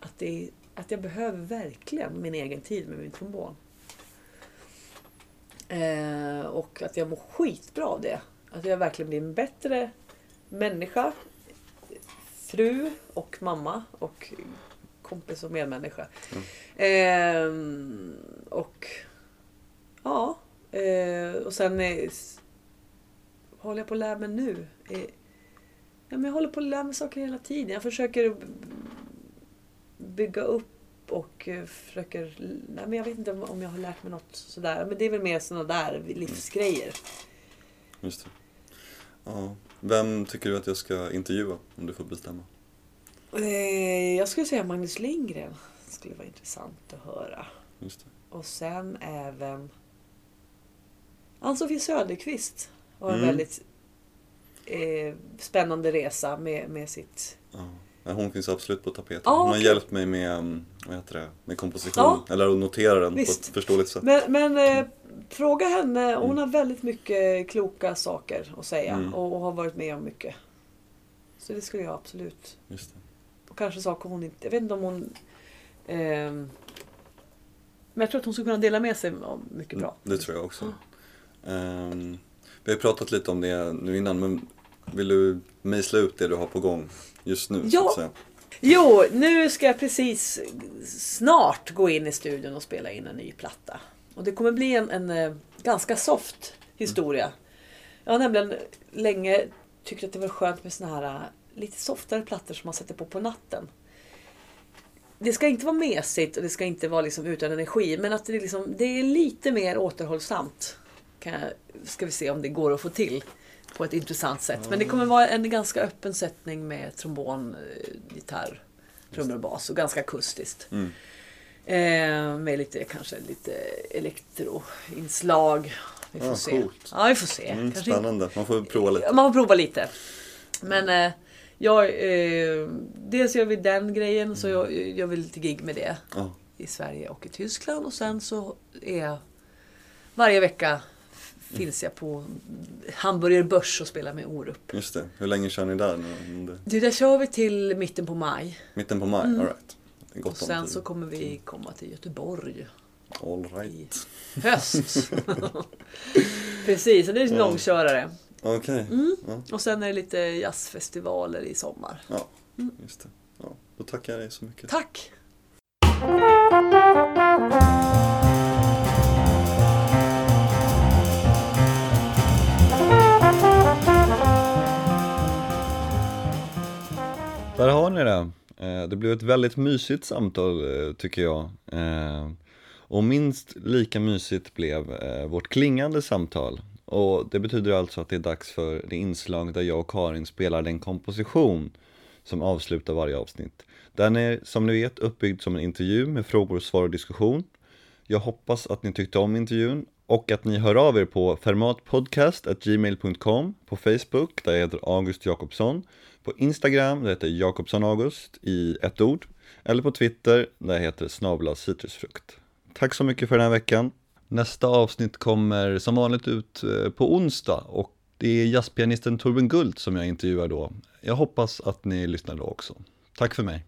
att, det, att jag behöver verkligen min egen tid med min trombon. Eh, och att jag mår skitbra av det. Att jag verkligen blir en bättre människa, fru och mamma och kompis och medmänniska. Ehm, och ja, eh, och sen eh, vad håller jag på att lära mig nu? Eh, ja, men jag håller på att lära mig saker hela tiden. Jag försöker bygga upp och eh, försöker... Nej, men jag vet inte om- om jag har lärt mig något sådär. Men det är väl mer sådana där livsgrejer. Just det. Ja. Vem tycker du att jag ska intervjua om du får bestämma? Eh, jag skulle säga Magnus Lindgren. Det skulle vara intressant att höra. Och sen även Ann-Sofie Söderqvist har en Mm. väldigt eh, spännande resa med, med sitt... Ja. Ja, hon finns absolut på tapeten. Ja, Hon har hjälpt mig med, um, vad heter det, med komposition. Ja. Eller att notera den Visst. på ett förståeligt sätt. Men, men eh, fråga henne, hon Mm. har väldigt mycket kloka saker att säga Mm. och, och har varit med om mycket. Så det skulle jag absolut... Just det. Och kanske saker hon inte... Jag vet inte om hon... ehm, men jag tror att hon skulle kunna dela med sig av mycket bra. Det tror jag också. Ehm, vi har pratat lite om det nu innan men vill du mejsla ut det du har på gång just nu? Så Ja. säga? Jo, nu ska jag precis snart gå in i studion och spela in en ny platta. Och det kommer bli en, en eh, ganska soft historia. Jag har nämligen länge tyckt att det var skönt med såna här eh, lite softare plattor som man sätter på på natten. Det ska inte vara mesigt och det ska inte vara liksom utan energi men att det är, liksom, det är lite mer återhållsamt. Kan jag, ska vi se om det går att få till på ett intressant sätt. Men det kommer vara en ganska öppen sättning med trombon, eh, gitarr, trummor och bas och ganska akustiskt. Mm. Eh, med lite, kanske lite elektroinslag. Vi får Ah, se. coolt. Ja, vi får se. Mm, Kanske spännande, man får prova lite. Man får prova lite. Men eh, jag, eh, dels gör vi den grejen, så jag, jag vill lite gig med det Ja, i Sverige och i Tyskland. Och sen så är jag varje vecka finns jag på Hamburger Börs och spelar med Orup. just det. Hur länge kör ni där nu? Det- Du, där kör vi till mitten på maj. Mitten på maj? Mm. All right. Det är Och sen så kommer vi komma till Göteborg All i right. höst. Precis, så det är en långkörare. Okej. Mm. Ja. Och sen är det lite jazzfestivaler i sommar. ja, just det. Ja, då tackar jag dig så mycket. Tack! Där har ni det. Eh, det blev ett väldigt mysigt samtal eh, tycker jag. Eh, och minst lika mysigt blev vårt klingande samtal. Och det betyder alltså att det är dags för det inslag där jag och Karin spelar den komposition som avslutar varje avsnitt. Den är som ni vet uppbyggd som en intervju med frågor, svar och diskussion. Jag hoppas att ni tyckte om intervjun och att ni hör av er på fermatpodcast.gmail.com På Facebook, där jag heter August Jakobsson på Instagram, där heter Jakobsson August i ett ord Eller på Twitter, där jag heter snabla citrusfrukt Tack så mycket för den här veckan Nästa avsnitt kommer som vanligt ut eh, på onsdag och det är jazzpianisten Torben Gult som jag intervjuar då. Jag hoppas att ni lyssnar då också. Tack för mig.